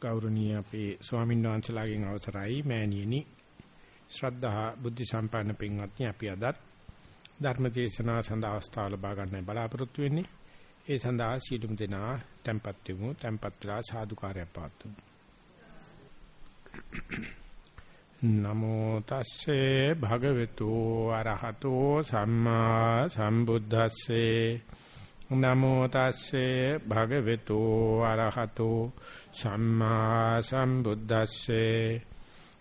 ගෞරවනීය අපේ ස්වාමීන් වහන්සේලාගෙන් අවසරයි මෑණියනි. ශ්‍රද්ධා බුද්ධ සම්පන්න පින්වත්නි අපි අදත් ධර්ම දේශනාව සඳහා අවස්ථාව ලබා ගන්න බලාපොරොත්තු වෙන්නේ. ඒ සඳහා සීලුම් දෙනා tempත් වෙමු tempත් වෙලා සාදුකාරය පාත්තුමු නමෝ තස්සේ භගවතු අරහතෝ සම්මා සම්බුද්දස්සේ නමෝ තස්සේ භගවතු අරහතෝ සම්මා සම්බුද්දස්සේ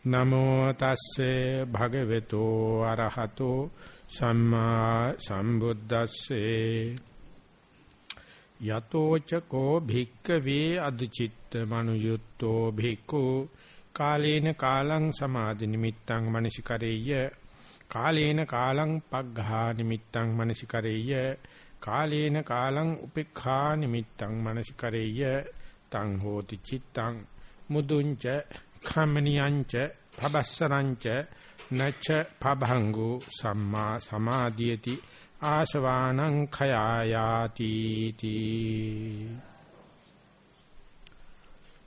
නමෝ තස්සේ භගවතු අරහතෝ සම්මා සම්බුද්දස්සේ යතෝ චකෝ භික්කවේ අදුචිත්ත මනුයුත්තෝ භික්ඛු කාලේන කාලං සමාධි නිමිත්තං මනසිකරෙය්‍ය කාලේන කාලං පග්ඝා නිමිත්තං මනසිකරෙය්‍ය කාලේන කාලං උපේක්ඛා නිමිත්තං මනසිකරෙය්‍ය තං හෝති චිත්තං මුදුංච khමනියංච පබස්සරංච නච පභංගු සම්මා සමාධියති ආශවානං khයායාති තී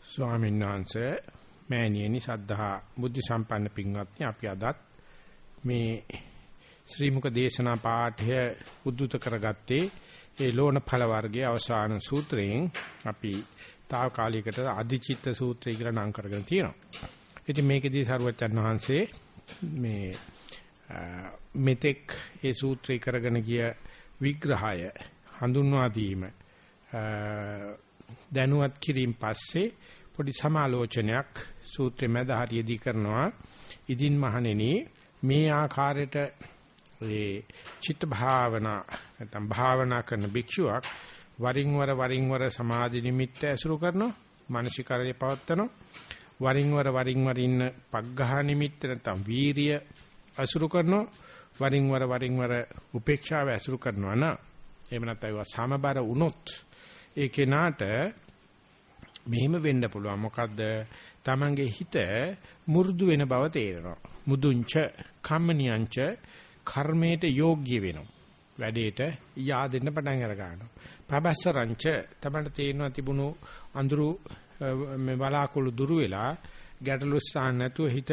ස්වාමීන් වහන්සේ මෑණියනි සද්ධා බුද්ධ සම්පන්න පින්වත්නි අපි අදත් මේ ශ්‍රී මුක දේශනා පාඨය උද්දුත කරගත්තේ ඒ ලෝණ ඵල වර්ගයේ අවසාන සූත්‍රයෙන් අපි తాවකාලිකට අධිචිත්ත සූත්‍රය කියලා නම් කරගෙන තියෙනවා. ඉතින් මේකෙදී සරුවච්චන් වහන්සේ මේ මෙතෙක් ඒ සූත්‍රය කරගෙන ගිය විග්‍රහය හඳුන්වා දීම දැනුවත් කිරීම පස්සේ පොඩි සමාලෝචනයක් සූත්‍රෙ මැද හරියදී කරනවා. ඉදින් මහණෙනි මේ ආකාරයට ඒ චිත්ත භාවනා නැත්නම් භාවනා කරන භික්ෂුවක් වරින් වර වරින් වර සමාධි නිමිත්ත ඇසුරු කරනවා මානසිකාරය පවත්නවා වරින් වර වරින් වර ඉන්න පග්ඝහ නිමිත්ත නැත්නම් වීරිය ඇසුරු කරනවා. වරින් වර වරින් වර උපේක්ෂාව ඇසුරු කරනවා න ะ එහෙම නැත්නම් ඒවා සමබර වුණොත් ඒ කෙනාට මෙහෙම වෙන්න පුළුවන්. මොකද්ද? තමන්ගේ හිත මු르දු වෙන බව තේරෙනවා. මුදුංච කම්මනියංච කර්මයට යෝග්‍ය වෙනවා. වැඩේට yaadෙන්න පටන් අර ගන්නවා. පබස්සරංච තමයි තේරෙනවා තිබුණු අඳුරු මේ බලාකුළු දුරු වෙලා ගැටලු ස්ථාන නැතුව හිත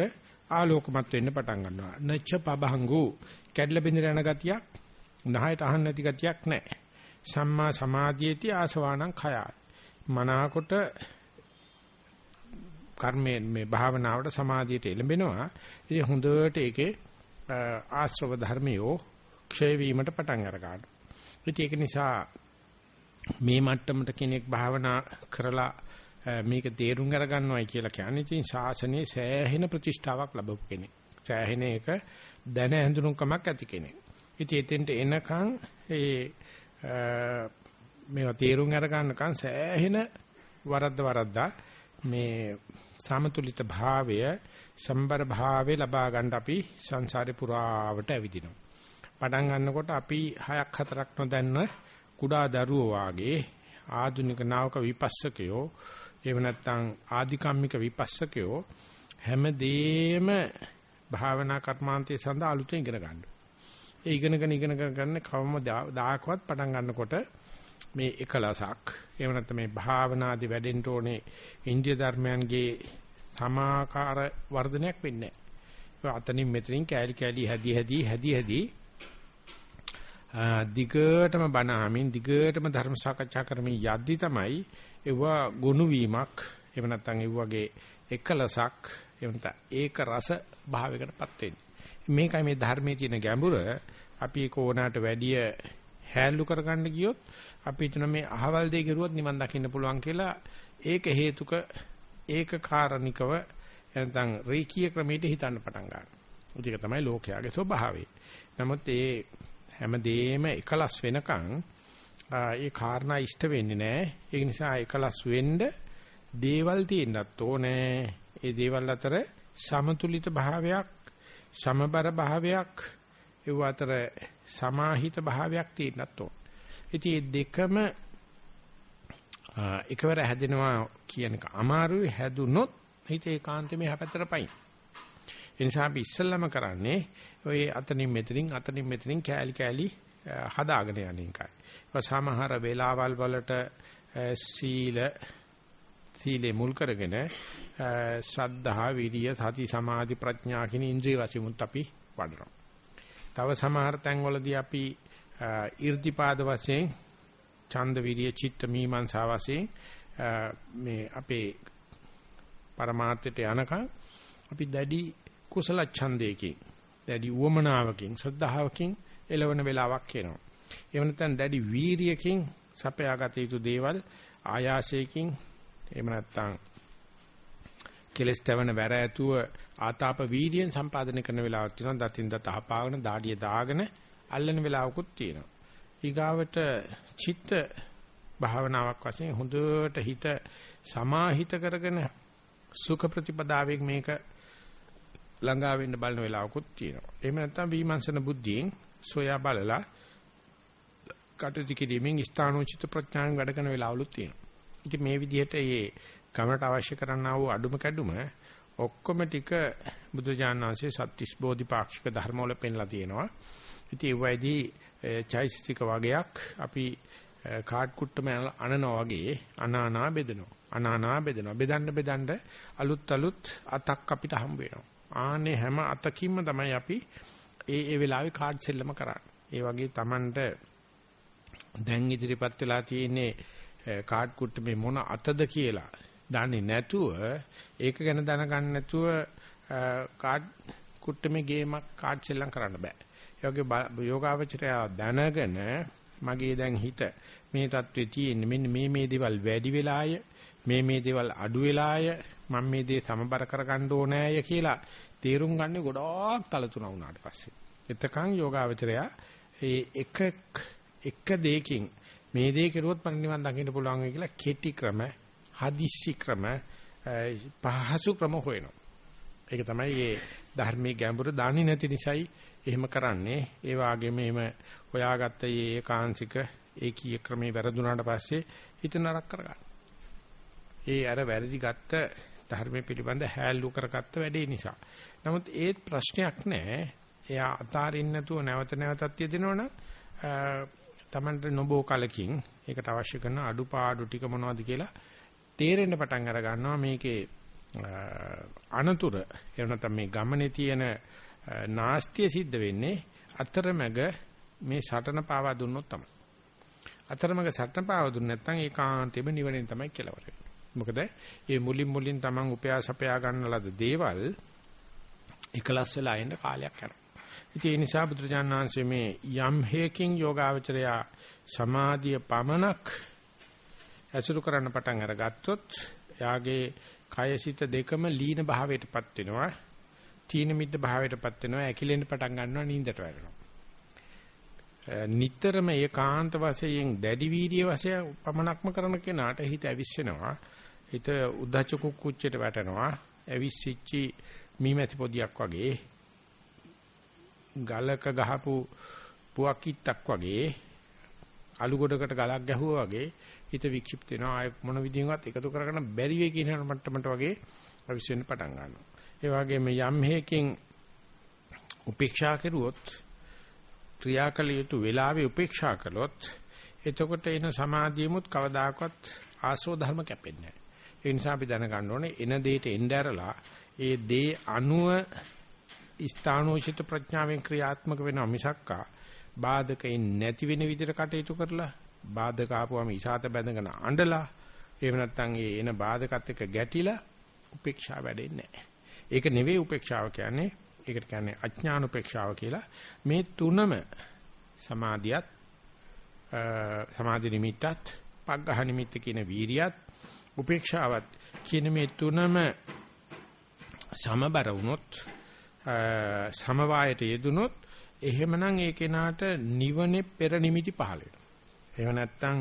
ආලෝකමත් වෙන්න පටන් ගන්නවා. නච්ච පබංගු කැඩලා බින්දර යන ගතියක් නහයට අහන්න නැති ගතියක් නැහැ. සම්මා සමාධියේති ආසවාණං khය. මනාකොට කර්මයේ මේ භාවනාවට සමාධියට එළඹෙනවා. ඉතින් හොඳට ඒකේ ආශ්‍රව ධර්මියෝ ක්ෂය වීමට පටන් අර ගන්නවා. ඉතින් ඒක නිසා මේ මට්ටමට කෙනෙක් භාවනා කරලා මේක තේරුම් අරගන්නවයි කියලා කියන්නේ ඉතින් ශාසනයේ සෑහෙන ප්‍රතිෂ්ඨාවක් ලැබපු කෙනෙක්. සෑහෙන එක දැන හඳුනුකමක් ඇති කෙනෙක්. ඉතින් එතෙන්ට එනකන් ඒ මේවා තේරුම් අරගන්නකන් සෑහෙන වරද්ද වරද්දා මේ සමතුලිත භාවය සම්බර භාවය ලබා ගන්න අපි සංසාරේ පුරාවට ඇවිදිනවා. පටන් ගන්නකොට අපි හයක් හතරක් නොදන්න කුඩා දරුවෝ වාගේ ආධුනික නාවක විපස්සකයෝ එහෙම නැත්නම් ආධිකම්මික විපස්සකයෝ හැමදේම භාවනා කර්මාන්තයේ සඳහා අලුතෙන් ඉගෙන ගන්න. ඒ ඉගෙනගෙන ඉගෙන ගන්න කවම දායකවත් පටන් ගන්නකොට මේ එකලසක් එහෙම නැත්නම් මේ භාවනාදී වැඩෙන්න ඕනේ ඉන්දිය ධර්මයන්ගේ සමාකාර වර්ධනයක් වෙන්නේ නැහැ. අතනින් මෙතනින් කෑලි කෑලි හැදි හැදි හැදි හැදි දිගටම බණාමින් දිගටම ධර්ම සාකච්ඡා කරමින් යද්දි තමයි ඒව ගුණ වීමක් එහෙම නැත්නම් ඒ වගේ එකලසක් එහෙම නැත්නම් ඒක රස භාවයකටපත් වෙන්නේ. මේකයි මේ ධර්මයේ තියෙන ගැඹුර අපි ඒක ඕනාට වැඩිය හැල්ලු කරගන්න ගියොත් අපි හිතන මේ අහවල් දෙය කරුවොත් නිවන් දකින්න පුළුවන් කියලා ඒක හේතුක ඒක කාරණිකව නැත්නම් රේකී ක්‍රමයට හිතන්න පටන් ගන්නවා. ඒක තමයි ලෝකයාගේ ස්වභාවය. නමුත් ඒ හැමදේම එකලස් වෙනකන් ඒ කාරණා ඉෂ්ට වෙන්නේ නැහැ. ඒ නිසා එකලස් වෙන්න දේවල් තියෙන්නත් ඕනේ. ඒ දේවල් අතර සමතුලිත භාවයක්, සමබර භාවයක්, ඒ අතර සමාහිත භාවයක් තියෙන්නත් ඕනේ. ඉතින් මේ දෙකම එකවර හැදෙනවා කියන එක අමාරුයි හැදුනොත් හිත ඒකාන්තෙම යහපැත්තට පයින්. ඒ නිසා අපි ඉස්සෙල්ලාම කරන්නේ ඔය අතනින් මෙතනින් අතනින් මෙතනින් කෑලි කෑලි හදාගෙන යන එකයි. ඒක සමහර වෙලාවල් වලට සීල සීලේ මුල් කරගෙන ශ්‍රද්ධා, විරිය, සති, සමාධි, ප්‍රඥා කියන ඉන්ද්‍රිය වශයෙන්ුත් අපි වඩනවා. තව සමහර තැන්වලදී අපි irdipaada වශයෙන් ඡන්ද විරිය චිත්ත මීමන්සා වශයෙන් මේ අපේ પરමාර්ථයට යනකම් අපි දැඩි කුසල ඡන්දයකින් දැඩි උවමනාවකින් ශ්‍රද්ධාවකින් එළවන වෙලාවක් එනවා. එහෙම නැත්නම් දැඩි වීරියකින් සපයාගත යුතු දේවල් ආයාසයකින් එහෙම නැත්නම් කෙලස් තවන වැර ඇතුව ආතාප වීර්යයෙන් සම්පාදනය කරන වෙලාවක් තියෙනවා. දතින් දත අහපාගෙන දාඩිය දාගෙන අල්ලන වෙලාවකුත් තියෙනවා. ඊගාවට චිත්ත භාවනාවක් වශයෙන් හොඳට හිත සමාහිත කරගෙන සුඛ ප්‍රතිපදාවෙන් මේක ළඟා වෙන්න බලන වෙලාවකුත් තියෙනවා. එහෙම නැත්නම් විමර්ශන බුද්ධියෙන් සොයා බලලා කටයුතු කිරීමෙන් ස්ථානෝචිත ප්‍රඥාවෙන් වැඩ කරන වෙලාවලුත් තියෙනවා. ඉතින් මේ විදිහට මේ ගමනට අවශ්‍ය කරන්නා වූ අඩුම කැඩුම ඔක්කොම ටික බුදුජානක වහන්සේ සත්‍තිස් බෝධිපාක්ෂික ධර්මවල පෙන්ලා තියෙනවා. ඉතින් ඒ වයිදී චෛසික වගයක් අපි කාඩ් කුට්ටම අනනවා වගේ අනානා බෙදනවා. අනානා බෙදනවා. බෙදන්න බෙදන්න අලුත් අලුත් අතක් අපිට හම්බ වෙනවා. ආනේ හැම අතකින්ම තමයි අපි ඒ ඒ වෙලාවේ කාඩ් සෙල්ලම කරන්නේ. ඒ වගේ Tamanට දැන් ඉදිරිපත් වෙලා තියෙන්නේ කාඩ් කුට්ටමේ මොන අතද කියලා දන්නේ නැතුව ඒක ගැන දැනගන්න නැතුව කාඩ් කුට්ටමේ ගේමක් කාඩ් සෙල්ලම් කරන්න බෑ. ඒ වගේ යෝගාවචරය දැනගෙන මගේ දැන් හිත මේ தત્ත්වයේ තියෙන්නේ මෙන්න මේ මේ දේවල් වැඩි වෙලාය මේ මේ දේවල් අඩු වෙලාය මම මේ දේ සමබර කරගන්න ඕනෑය කියලා තේරුම් ගන්න ගොඩාක් තලතුණා වුණාට පස්සේ. එතකන් යෝගාවචරය ඒ එක එක දෙයකින් මේ දේ කෙරුවොත් මම නිවන් දකින්න පුළුවන් වෙයි කියලා කෙටි ක්‍රම, හදිස්සි ක්‍රම, පහසු ක්‍රම හොයනවා. ඒක තමයි මේ ධර්මයේ ගැඹුර දන්නේ නැති නිසායි එහෙම කරන්නේ. ඒ වගේම එහෙම හොයාගත්ත මේ ඒකාංශික ඒකීය ක්‍රමේ වැරදුනාට පස්සේ හිත නරක කරගන්න. ඒ අර වැරදි ගත්ත ධර්මයේ පිළිබඳ හැල්ලු කරගත්ත වැඩේ නිසා. නමුත් ඒත් ප්‍රශ්නයක් නැහැ. එයා අතාරින්න නැතුව නැවත නැවතත් යෙදෙනවනම් Tamanට නොබෝ කලකින් ඒකට අවශ්‍ය කරන අඩුපාඩු ටික මොනවද කියලා තේරෙන්න පටන් අර ගන්නවා මේකේ අනතුර එහෙම නැත්නම් මේ ගමනේ තියෙන නාස්තිය සිද්ධ වෙන්නේ අතරමැග මේ සටන පාවා දුන්නොත් තමයි. අතරමැග සටන පාවා දුන්නේ නැත්නම් ඒකාන්තෙම නිවනෙන් තමයි කෙලවර මොකද මේ මුලින් මුලින් Taman උපයාසපයා ගන්න ලද දේවල් එකලස් වෙලා ඉන්න කාලයක් යනවා. ඉතින් ඒ නිසා බුදුරජාණන් වහන්සේ මේ යම් හේකින් යෝගාවචරය සමාධිය පමනක් ඇසුරු කරන්න පටන් අරගත්තොත් එයාගේ කයසිත දෙකම ලීන භාවයටපත් වෙනවා. තීන මිද්ද භාවයටපත් වෙනවා. ඇකිලෙන්න පටන් ගන්නවා නිින්දට වැටෙනවා. නිතරම ඒකාන්ත වශයෙන් දැඩි වීර්ය වශයෙන් පමනක්ම කරන කෙනාට හිත ඇවිස්සෙනවා. හිත උද්දච්ච කුක්කුච්චයට වැටෙනවා. ඇවිස්සිච්චි මීමැති පොදියක් වගේ ගලක ගහපු පුවක් කිත්තක් වගේ අලු ගොඩකට ගලක් ගැහුවා වගේ හිත වික්ෂිප්ත වෙනවා. ආය මොන විදිහෙන්වත් එකතු කරගන්න බැරි වෙයි කියන මට්ටමට වගේ අවිශ්වෙන්න පටන් ගන්නවා. ඒ වගේම යම් හේකින් උපේක්ෂා කරුවොත් ක්‍රියාකල යුතු වෙලාවේ උපේක්ෂා කළොත් එතකොට එන සමාධියමුත් කවදාකවත් ආසෝ ධර්ම කැපෙන්නේ නැහැ. ඒ නිසා අපි දැනගන්න ඕනේ එන දෙයට එnderලා ඒ දේ අනුව ස්ථානෝචිත ප්‍රඥාවෙන් ක්‍රියාත්මක වෙනවා මිසක්කා බාධකෙන් නැති වෙන විදිහට කටයුතු කරලා බාධක ආපුවම ඉසాత බැඳගෙන අඬලා එහෙම නැත්නම් ඒ එන බාධකත් එක්ක ගැටිලා උපේක්ෂා වැඩෙන්නේ නැහැ. ඒක නෙවෙයි උපේක්ෂාව කියන්නේ. ඒකට කියන්නේ අඥාන උපේක්ෂාව කියලා. මේ තුනම සමාධියත් සමාධි නිමිත්තත් පග්ඝහ නිමිත්ත කියන වීරියත් උපේක්ෂාවත් කියන මේ තුනම සමබර වුණොත් සමவாயයට යෙදුනොත් එහෙමනම් ඒ කෙනාට නිවනේ පෙර නිමිති පහළ එහෙම නැත්නම්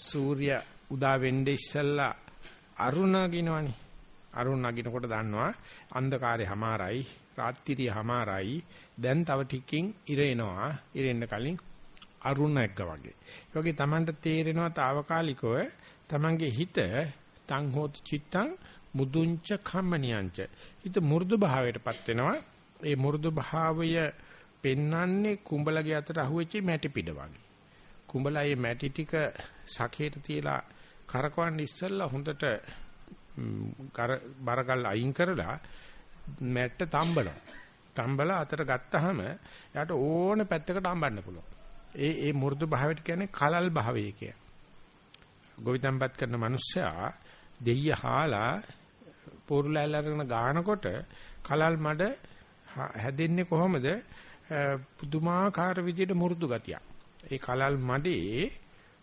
සූර්ය උදා වෙන්නේ ඉස්සෙල්ලා අරුණ නගිනවනේ. අරුණ නගිනකොට දන්නවා අන්ධකාරය හමාරයි, රාත්‍රිය හමාරයි. දැන් තව ටිකකින් ඉර එනවා. ඉර එන්න කලින් අරුණ එක්ක වගේ. ඒ වගේ Tamanට තේරෙනවා తాවකාලිකව Tamanගේ හිත තං හෝත චිත්තං මුදුංච කම්මනියංච. හිත මු르දු භාවයටපත් වෙනවා. ඒ මු르දු භාවය පෙන්වන්නේ කුඹලගේ අතට අහුවෙච්ච මැටි පිට වගේ. කුඹලයේ මැටි ටික සකේට තියලා කරකවන්න ඉස්සෙල්ලා හොඳට බරගල් අයින් කරලා මැට්ට තම්බනවා. තම්බලා අතට ගත්තාම එයාට ඕන පැත්තකට අඹන්න පුළුවන්. ඒ ඒ මෘදු භාවයට කියන්නේ කලල් භාවය කිය. ගොවිතැන්පත් කරන මිනිස්සයා දෙయ్య හාලා පොරුලැල් අරගෙන ගානකොට කලල් මඩ හැදෙන්නේ කොහොමද? පුදුමාකාර විදිහට මෘදු ගතියක්. ඒ කලල් මඩේ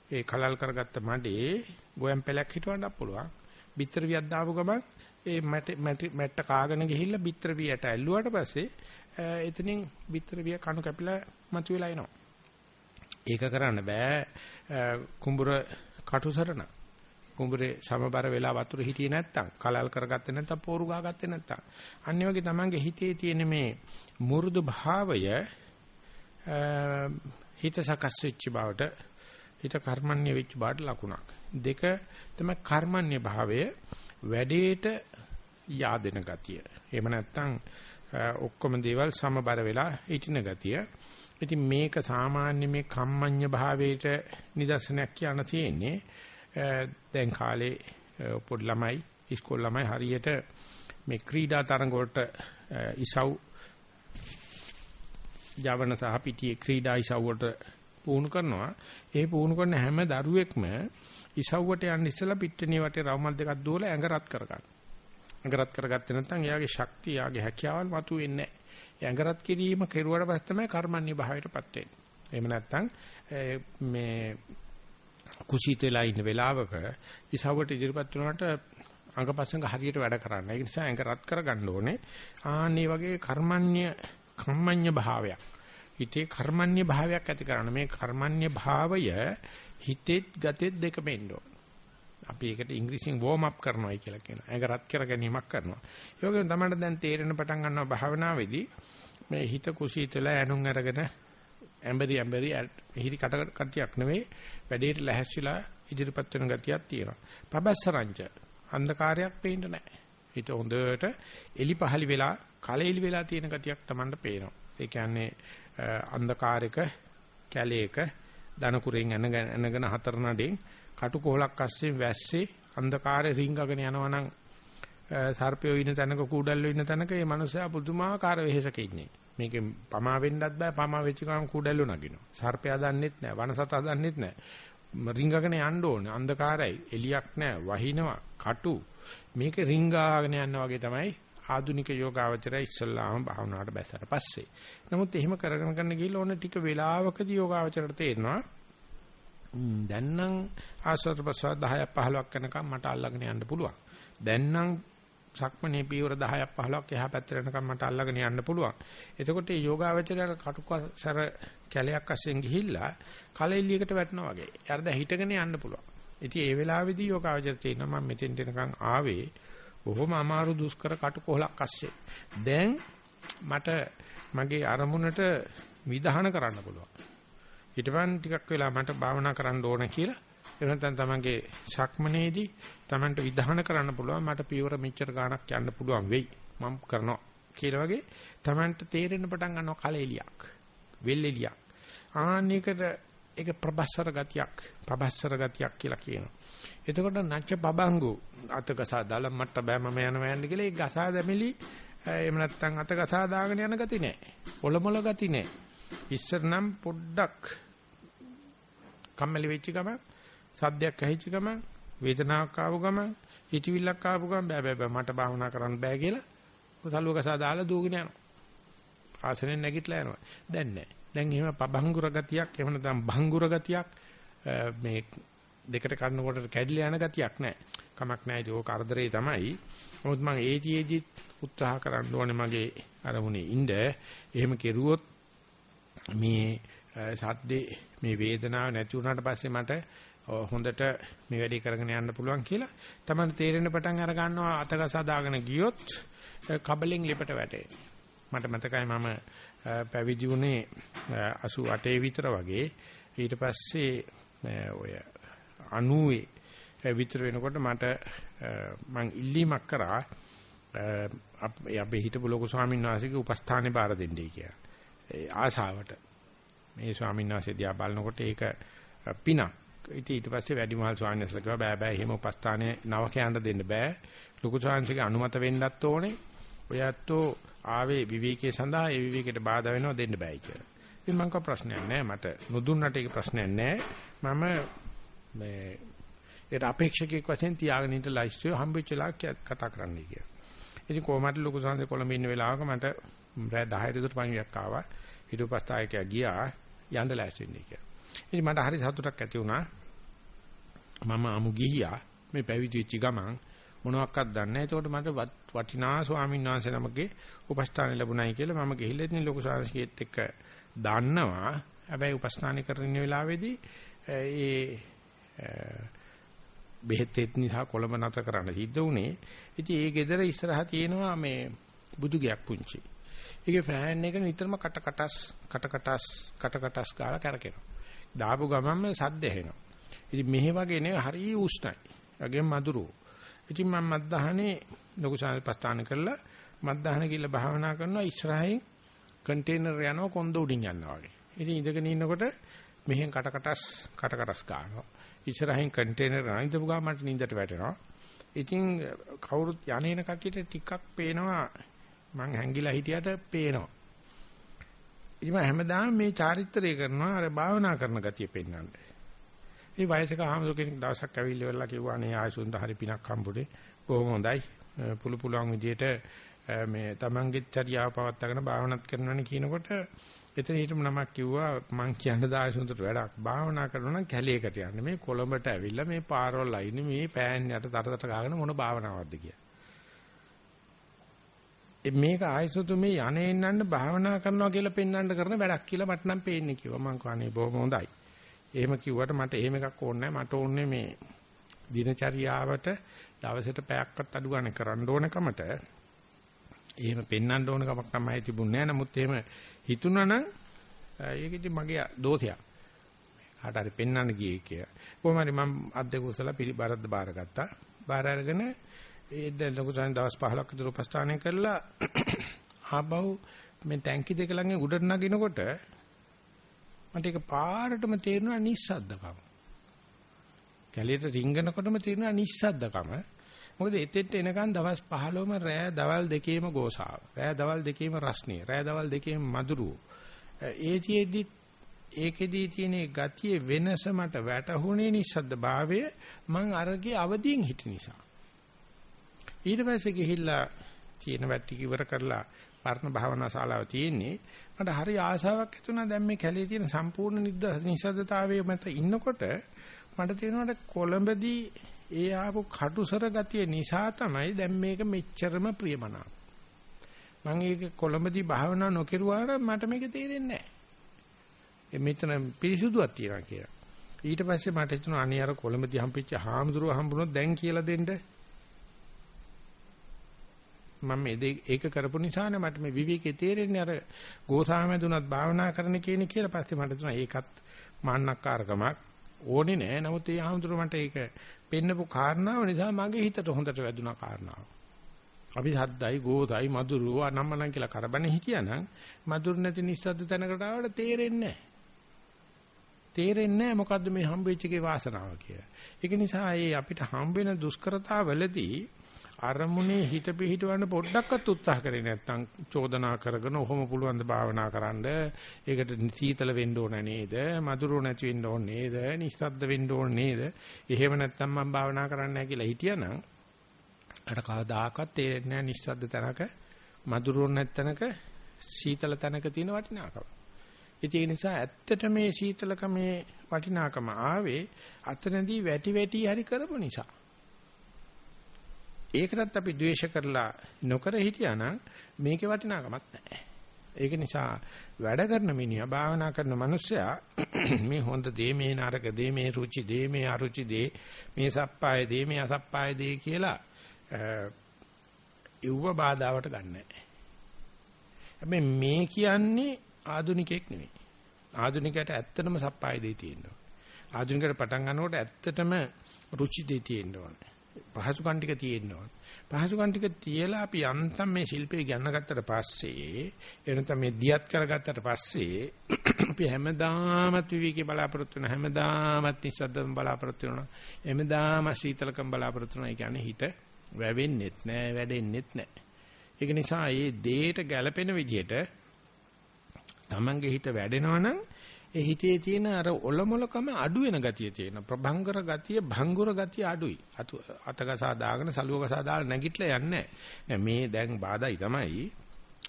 ඒ කලල් කරගත්ත මඩේ ගෝයන් පෙලක් හිටවන්නත් පුළුවන්. බිත්තර වියක් දාපු ගමන් ඒ මැට මැට්ට කාගෙන ගිහිල්ලා බිත්තර වියට ඇල්ලුවාට පස්සේ එතනින් බිත්තර විය කණු කැපිලා මතුවලා එනවා. ඒක කරන්න බෑ කුඹුර කටුසරණ. කුඹුරේ සමබර වෙලා වතුර හිටියේ නැත්තම් කලල් කරගත්තේ නැත්තම් පෝරු ගහගත්තේ නැත්තම් අනිත් වගේ තමන්ගේ හිතේ තියෙන මේ මුරුදු භාවය හිත සකස් වෙච්ච බවට හිත කර්මන්නේ වෙච්ච බවට ලකුණක්. දෙක තමයි කර්මන්නේ භාවය වැඩේට yaadena ගතිය. එහෙම නැත්තම් ඔක්කොම දේවල් සමබර වෙලා හිටින ගතිය. ඉතින් මේක සාමාන්‍ය මේ කම්මඤ්ඤ භාවයට නිදර්ශනයක් කියන්න තියෙන්නේ දැන් කාලේ පොඩි ළමයි ඉස්කෝල ළමයි හරියට මේ ක්‍රීඩා තරඟ වලට ඉසව් ජවන සහ පිටියේ ක්‍රීඩා ඉසව් වලට පුහුණු කරනවා. ඒ පුහුණු කරන හැම දරුවෙක්ම ඉසව්වට යන්න ඉස්සලා පිට්ටනිය වටේ රවුමල් දෙකක් දුවලා ඇඟ රත් කරගන්න. ඇඟ රත් කරගත්තේ නැත්නම් එයාගේ ශක්තිය, එයාගේ හැකියාවල් මතුවෙන්නේ නැහැ. ඇඟ රත් කිරීම කෙරුවට පස්සේ තමයි කර්මන්නේ භාවයටපත් වෙන්නේ. එහෙම නැත්නම් මේ කුසීත වෙලා ඉන්න වෙලාවක ඉසව්වට ඉදිරිපත් වුණාට අංගපස්සංග හරියට වැඩ කරන්න. ඒ නිසා ඇඟ රත් කරගන්න ඕනේ. ආන්නේ වගේ කර්මඤ්ඤ කම්මඤ්ඤ භාවයක්. හිතේ කර්මඤ්ඤ භාවයක් ඇති කරන මේ කර්මඤ්ඤ භාවය හිතෙත් ගතෙත් දෙකම එන්න ඕන. අපි ඒකට ඉංග්‍රීසියෙන් වෝම් අප් කරනවායි කියලා කියනවා. ඒක රත් කර ගැනීමක් කරනවා. ඒ වගේම තමයි දැන් තේරෙන පටන් ගන්නවා භාවනාවේදී මේ හිත කුසීතලා ඇනුම් අරගෙන ඇඹරි ඇඹරි හිරි කට කටියක් නෙවෙයි වැඩේට ලැහැස්සිලා ඉදිරිපත් වෙන ගතියක් තියෙනවා. පබස්සරංච අන්ධකාරයක් පේන්න නැහැ. හිත හොඳට එලි පහලි වෙලා කලෙලි වෙලා තියෙන ගතියක් Tamanට පේනවා. ඒ කියන්නේ අන්ධකාරයක කැලේක දනකුරෙන් එනගෙන හතර නඩෙන් කටුකොහලක් අස්සේ වැස්සේ අන්ධකාරේ රිංගගෙන යනවනම් සර්පයෝ ඉන්න තැනක කූඩල්ලෝ ඉන්න තැනක මේ මනුස්සයා පුදුමාකාර වෙහෙසක ඉන්නේ. මේකෙන් පමා වෙන්නත් බෑ පමා වෙච්ච ගමන් කූඩල්ලෝ නගිනවා. සර්පයා දන්නෙත් නෑ වනසතා දන්නෙත් නෑ. රිංගගෙන යන්න ඕනේ අන්ධකාරයි එලියක් නෑ වහිනවා කටු මේක රිංගාගෙන යනවා වගේ තමයි ආධුනික යෝගාවචරය ඉස්සල්ලාම භාවනාවට බැසට පස්සේ. නමුත් එහෙම කරගෙන කරන ගිහිල්ලා ඕන ටික වෙලාවකදී යෝගාවචරයට තේරෙනවා දැන් නම් ආස්වාද ප්‍රසවාස 10ක් 15ක් යනකම් මට අල්ලගෙන යන්න පුළුවන්. දැන් නම් සක්මණේ පියවර 10ක් 15ක් එහා පැත්තට යනකම් මට අල්ලගෙන යන්න පුළුවන්. එතකොට මේ යෝගාවචරයට කටුකසර කැලයක් අස්සෙන් ගිහිල්ලා කලෙල්ලියකට වැටෙනවා වගේ. යාර දැන් හිටගෙන යන්න පුළුවන්. ඉතින් ඒ වෙලාවේදී යෝගාවචර තේිනවා මම මෙතෙන්ට එනකම් ආවේ බොහොම අමාරු දුෂ්කර කටුකොහලක් අස්සේ. දැන් මට මගේ අරමුණට විධාන කරන්න පුළුවන්. ඊටපන් ටිකක් වෙලා මට භාවනා කරන්න ඕන කියලා. එහෙනම් තමන්ගේ ශක්මනේදී තමන්ට විධාන කරන්න පුළුවන්. මට පියවර මෙච්චර ගාණක් යන්න පුළුවන් වෙයි. මම කරනවා කියලා වගේ තමන්ට තේරෙන්න පටන් ගන්නවා කලෙලියක් වෙල්ෙලියක්. ආන්නයකට ඒක ප්‍රබස්සර ගතියක් ප්‍රබස්සර ගතියක් කියලා කියනවා. එතකොට නැච්ච බබංගු අත ගසා දාලා මට බෑ මම යනවා යන්න කියලා ඒ ගසා දැමිලි එහෙම නැත්නම් අත ගසා දාගෙන යන ගති නෑ. ඔලොමල ගති නෑ. ඉස්සර නම් පොඩ්ඩක් කම්මැලි වෙච්ච ගමන් සද්දයක් ඇහිච්ච ගමන් වේදනාවක් ආව ගමන් හිතවිල්ලක් ආපු ගමන් බෑ බෑ බෑ මට භාවනා කරන්න බෑ කියලා සලුව ගසා දාලා දූගෙන යනවා. ආසනෙන් නැගිටලා යනවා. දැන් නෑ. දැන් එහෙම පබංගුර ගතියක් එහෙම නැත්නම් භංගුර ගතියක් මේ දෙකට කඩනකොට කැඩිලා යන ගතියක් නැහැ. කමක් නැහැ ඒක කරදරේ තමයි. නමුත් මම ඒජීජි උත්සාහ කරන්න ඕනේ මගේ අරමුණේ ඉන්න. එහෙම කෙරුවොත් මේ සද්දේ මේ වේදනාව නැති වුණාට පස්සේ මට හොඳට මේ වැඩේ කරගෙන යන්න පුළුවන් කියලා තමයි තේරෙන පටන් අර ගන්නවා අතගසා දාගෙන ගියොත් කබලෙන් ලිපට වැටේ. මට මතකයි මම පැවිදි වුණේ 88 විතර වගේ. ඊට පස්සේ ඔය 90 විතර වෙනකොට මට මං ඉල්ලීමක් කරා අපේ හිටපු ලොකු ස්වාමීන් වහන්සේගේ උපස්ථානේ බාර දෙන්නයි කියලා. ඒ ආසාවට. මේ ස්වාමීන් වහන්සේ දිහා බලනකොට ඒක පින. ඉතින් ඊට පස්සේ වැඩිමහල් ස්වාමීන් වහන්සේලා කිව්වා බෑ බෑ එහෙම උපස්ථානයේ නවකයන්ට දෙන්න බෑ. ලොකු ස්වාමීන්ගේ අනුමත වෙන්නත් ඕනේ. ඔයත්ෝ ආවේ විවේකයේ සඳහා ඒ විවේකයට බාධා වෙනවා දෙන්න බෑයි කියලා. ඉතින් මම කව ප්‍රශ්නයක් නෑ මට නොදුන්නට ඒක ප්‍රශ්නයක් නෑ. මම මේ ඒට අපේක්ෂකෙක් වශයෙන් තියාගෙන ඉන්න ලයිස්ට් හම්බෙච්ච ලා කතා කරන්නයි කියලා. ඉතින් කොහමද ලොකු සංසේ කොළඹ ඉන්න වෙලාවක මට රෑ 10ට විතර පණිවිඩයක් ආවා. ඊට උපස්ථායකයා ගියා යන්න ලෑස්ති වෙන්නේ කියලා. ඉතින් මට හරි සතුටක් ඇති වුණා. මම අමු ගිහියා මේ පැවිදි වෙච්ච ගමන් මොනවත් දන්නේ නැහැ. ඒකට මට වටිනා ස්වාමීන් වහන්සේ නමගේ උපස්ථාන ලැබුණයි කියලා මම ගිහිල්ලා ඉතින් ලොකු සංස්කෘතියත් එක්ක දන්නවා. හැබැයි උපස්ථාන කරන වෙලාවේදී ඒ බෙහෙත් නිසා කොළඹ නැත කරන්න සිද්ධ වුණේ. ඉතින් ඒ ගෙදර ඉස්සරහා තියෙනවා මේ බුදු ගයක් පුංචි. ඒකේ ෆෑන් එක නිතරම කට කටස් කට කටස් කට කටස් ගාලා කරකිනවා. දාපු ගමන්ම සද්ද ඇහෙනවා. ඉතින් මෙහි වගේ නේ හරි උෂ්ණයි. වගේම මధుරෝ. ඉතින් මම මත්දහනේ ලොකු සාල්පස්ථාන කරලා මත්දහන කියලා භාවනා කරනවා ඉස්සරහින් කන්ටේනර් යනවා කොන්ද උඩින් යනවා වගේ. ඉතින් ඉඳගෙන ඉන්නකොට මෙහෙන් කට කටස් කට කටස් ගන්නවා. ඉස්සරහින් කන්ටේනර් අනිදපු ගාම මට නින්දට වැටෙනවා. ඉතින් කවුරුත් යන්නේන කට්ටියට ටිකක් පේනවා මං හැංගිලා හිටියට පේනවා. ඉතින් මම හැමදාම මේ චාරිත්‍රය කරනවා අර භාවනා කරන ගතිය පෙන්වන්න. මේ වයසක ආමතු කෙනෙක් දවසක් ඇවිල්ලා වෙලා කිව්වා නේ ආයසුන්ට හරි පිනක් හම්බුනේ. බොහොම හොඳයි. පුළු පුළුවන් විදියට මේ තමන්ගේ චර්යාව පවත්වාගෙන භාවනාත් කරනවනේ කියනකොට එතන හිටම නමක් කිව්වා මං කියන්න දායසුන්ට වැඩක්. භාවනා කරනවා නම් කැලේකට යන්න. මේ කොළඹට ඇවිල්ලා මේ පාරවල් අයිනේ මේ පෑන් යට තරතට ගාගෙන මොන භාවනාවක්ද කියලා. මේක ආයසුතු මේ යන්නේන්නන්න භාවනා කරනවා කියලා පෙන්වන්න කරන වැඩක් කියලා මට නම් පේන්නේ කිව්වා. මං කන්නේ බොහොම හොඳයි. එහෙම කිව්වට මට එහෙම එකක් ඕනේ නැහැ. මට ඕනේ මේ දිනචරියාවට දවසට පැයක්වත් අඩු ගන්න කරන්න ඕනකමට එහෙම පෙන්වන්න ඕන කමක් තමයි තිබුණේ නැහැ. නමුත් එහෙම හිතුණා නම් ඒක ඉතින් මගේ දෝෂයක්. කාට හරි පෙන්වන්න ගියේ කියලා. කොහොම හරි මම අද්දක උසලා පිළිබරද්ද බාරගත්තා. බාර අරගෙන ඒ දැන් ලොකු සාන දවස් 15ක් විතර උපස්ථානය කරලා ආබව මේ ටැංකි දෙක ළඟ උඩට නගිනකොට මට ඒක පාරටම තේරුණා නිස්සද්දකම. කැලියට රිංගනකොටම තේරුණා නිස්සද්දකම. මොකද එතෙන්ට එනකන් දවස් 15ම රෑ දවල් දෙකේම ගෝසාව. රෑ දවල් දෙකේම රස්නිය. රෑ දවල් දෙකේම මදුරුව. ඒතිෙදි ඒකෙදී තියෙන ගතිය වෙනස මට වැටහුනේ නිස්සද්ද භාවය මං අරගේ අවදියෙන් හිටි නිසා. ඊට පස්සේ ගිහිල්ලා චීන වැට්ටි කිවර කරලා පර්ණ භාවනා ශාලාව තියෙන්නේ මට හරි ආසාවක් ඇති වුණා දැන් මේ කැලේ තියෙන සම්පූර්ණ නිස්සද්දතාවයේ මත ඉන්නකොට මට තේරෙනවා කොළඹදී ඒ ආපු කටුසර ගතිය නිසා තමයි දැන් මේක මෙච්චරම ප්‍රියමනාප. මම ඒක කොළඹදී භාවනා නොකරුවා නම් මට මේක තේරෙන්නේ නැහැ. මෙතන පිරිසුදුවක් තියනවා කියලා. ඊට පස්සේ මට හිතුණා අනේ අර කොළඹදී හම්පෙච්ච හාමුදුරුව හම්බුනොත් දැන් කියලා දෙන්න. මම ඒක කරපු නිසානේ මට මේ විවේකේ තේරෙන්නේ අර ගෝසාමෙදුනත් භාවනා කරන්න කියන කියලා පස්සේ මට හිතුණා ඒකත් මාන්නක්කාරකමක් ඕනේ නෑ. නමුත් ඒ හාමුදුරුව මට ඒක පෙන්නපු කාරණාව නිසා මගේ හිතට හොඳට වැදුනා කාරණාව. අපි සද්දයි, ගෝතයි, මధుරව නම්මනම් කියලා කරබනේ හිටියානම් මధుර නැති නිස්සද්ද තැනකට ආවට තේරෙන්නේ නැහැ. තේරෙන්නේ නැහැ මොකද්ද මේ හම්බෙච්ච එකේ වාසනාව කියලා. ඒක නිසා ඒ අපිට හම්බෙන දුෂ්කරතාවලදී අරමුණේ හිත පිහිටවන්න පොඩ්ඩක්වත් උත්සාහ කරේ නැත්නම් චෝදනා කරගෙන ඔහොම පුළුවන් ද භාවනා කරන්න ඒකට සීතල වෙන්න ඕන නේද? මధుරෝ නැති වෙන්න ඕන නේද? නිස්සද්ද වෙන්න ඕන නේද? එහෙම නැත්නම් මම භාවනා කරන්නේ නැහැ කියලා හිටියනම් අර කවදාකවත් තේරෙන්නේ නැහැ නිස්සද්ද තැනක මధుරෝ නැත්තනක සීතල තැනක තියෙන වටිනාකම. ඒ නිසා ඇත්තට මේ සීතලක මේ වටිනාකම ආවේ අතනදී වැටි වැටි හරි කරපු නිසා. ඒකටත් අපි ද්වේෂ කරලා නොකර හිටියානම් මේකේ වටිනාකමක් නැහැ. ඒක නිසා වැඩ කරන මිනිහා භාවනා කරන මිනිස්සයා මේ හොඳ දේ මේ නරක දේ මේ රුචි දේ මේ අරුචි දේ මේ සප්පාය දේ මේ අසප්පාය දේ කියලා ඉව්ව බාධාවට ගන්නෑ. හැබැයි මේ කියන්නේ ආදුනිකෙක් නෙවෙයි. ආදුනිකයට ඇත්තටම සප්පාය දේ තියෙනවා. ආධුනිකයට පටන් ගන්නකොට ඇත්තටම රුචි දෙය තියෙන්න ඕනේ. පහසුකම් ටික තියෙන්න ඕන. පහසුකම් ටික තියලා අපි යන්තම් මේ ශිල්පේ ගන්න ගත්තට පස්සේ එනතම මේ දියත් කරගත්තට පස්සේ අපි හැමදාමත් විවිකේ බලාපොරොත්තු වෙන හැමදාමත් නිස්සද්දම් බලාපොරොත්තු වෙනවා. හැමදාම සීතලකම් බලාපොරොත්තු වෙනවා. ඒ කියන්නේ හිත වැවෙන්නෙත් නෑ වැඩෙන්නෙත් නෑ. ඒක නිසා මේ දේට ගැළපෙන විදිහට තමන්ගේ හිත වැඩෙනවා ඒ හිතේ තියෙන අර ඔලොමලකම අඩු වෙන ගතිය තියෙන ප්‍රභංගර ගතිය භංගුර ගතිය අඩුයි. අතගසා දාගෙන සලුවගසා දාලා නැගිටලා යන්නේ මේ දැන් බාධායි තමයි.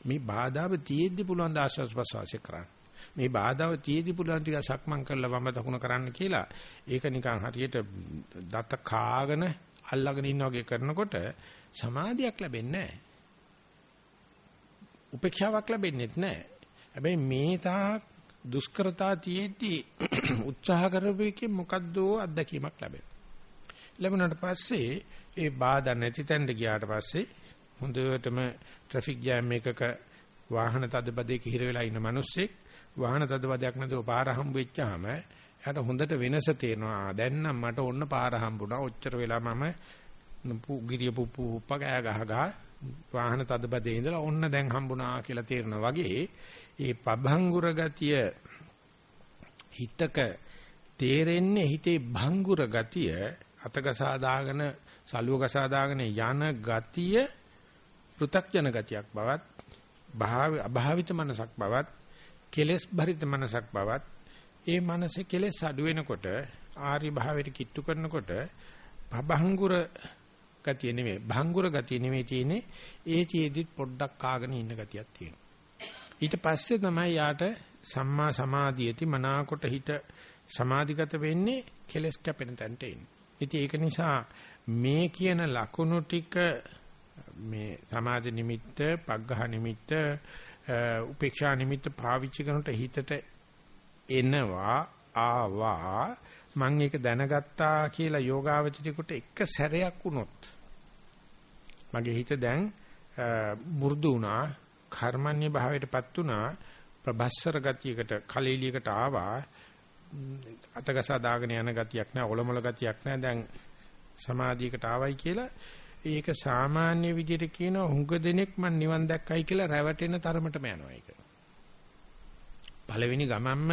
මේ බාධාව තියෙද්දි පුළුවන් ආශ්වාස ප්‍රශ්වාසය කරන්න? මේ බාධාව තියෙද්දි පුළුවන් ටික සක්මන් කරලා වම දකුණ කරන්න කියලා ඒක නිකන් හරියට දත කාගෙන අල්ලගෙන ඉන්න වගේ කරනකොට සමාධියක් ලැබෙන්නේ නැහැ උපේක්ෂාවක් ලැබෙන්නේ නැහැ හැබැයි මේ තාක් දුෂ්කරතා තියෙද්දි උත්සාහ කරපෙකේ මොකද්ද අත්දැකීමක් ලැබෙනවා. ලැබුණාට පස්සේ ඒ බාධා නැති තැනට ගියාට පස්සේ හොඳටම ට්‍රැෆික් ජෑම් එකක වාහන තදබදයක හිර වෙලා ඉන්න මිනිස්සෙක් වාහන තදබදයක් නැතුව පාර හම්බ වෙච්චාම එයාට හොඳට වෙනස තේනවා. දැන් නම් මට ඔන්න පාර හම්බුණා. ඔච්චර වෙලා මම ගිරිය පුප්පු උප්ප ගෑ ගහ ගහ වාහන තදබදේ ඉඳලා ඔන්න දැන් හම්බුණා කියලා තේරෙනවා වගේ ඒ පබංගුර ගතිය හිතක තේරෙන්නේ හිතේ භංගුර ගතිය අතගසා දාගෙන සලුව ගසා දාගෙන යන ගතිය පෘ탁ජන ගතියක් බවත් භාව අභාවිත මනසක් බවත් කෙලෙස් භරිත මනසක් බවත් ඒ මනසේ කෙලෙස් අඩු වෙනකොට ආර්ය භාවයට කිට්ටු කරනකොට පබංගුර ගතිය නෙමෙයි භංගුර ගතිය නෙමෙයි තියෙන්නේ ඒ චේදිත් පොඩ්ඩක් කාගෙන ඉන්න ගතියක් තියෙනවා. ඊට පස්සේ තමයි යාට සම්මා සමාධියති මනාකොට හිත සමාධිගත වෙන්නේ කෙලස් කැපෙන තැනට එන්නේ. ඉතින් ඒක නිසා මේ කියන ලකුණු ටික මේ සමාධි නිමිත්ත, පග්ඝහ නිමිත්ත, උපේක්ෂා නිමිත්ත පාවිච්චි කරනට හිතට එනවා ආවා මම ඒක දැනගත්තා කියලා යෝගාවචිතේකට එක සැරයක් වුණොත් මගේ හිත දැන් මු르දු වුණා කර්මන්‍ය භාවයටපත් උනා ප්‍රබස්සර ගතියකට කලීලියකට ආවා. අතගසා දාගෙන යන ගතියක් නෑ ඔලොමල ගතියක් නෑ. දැන් සමාධියකට ආවයි කියලා. ඒක සාමාන්‍ය විදිහට කියන හුඟ දෙනෙක් මන් නිවන් දැක්කයි කියලා රැවටෙන තරමටම යනවා ඒක. පළවෙනි ගමන්ම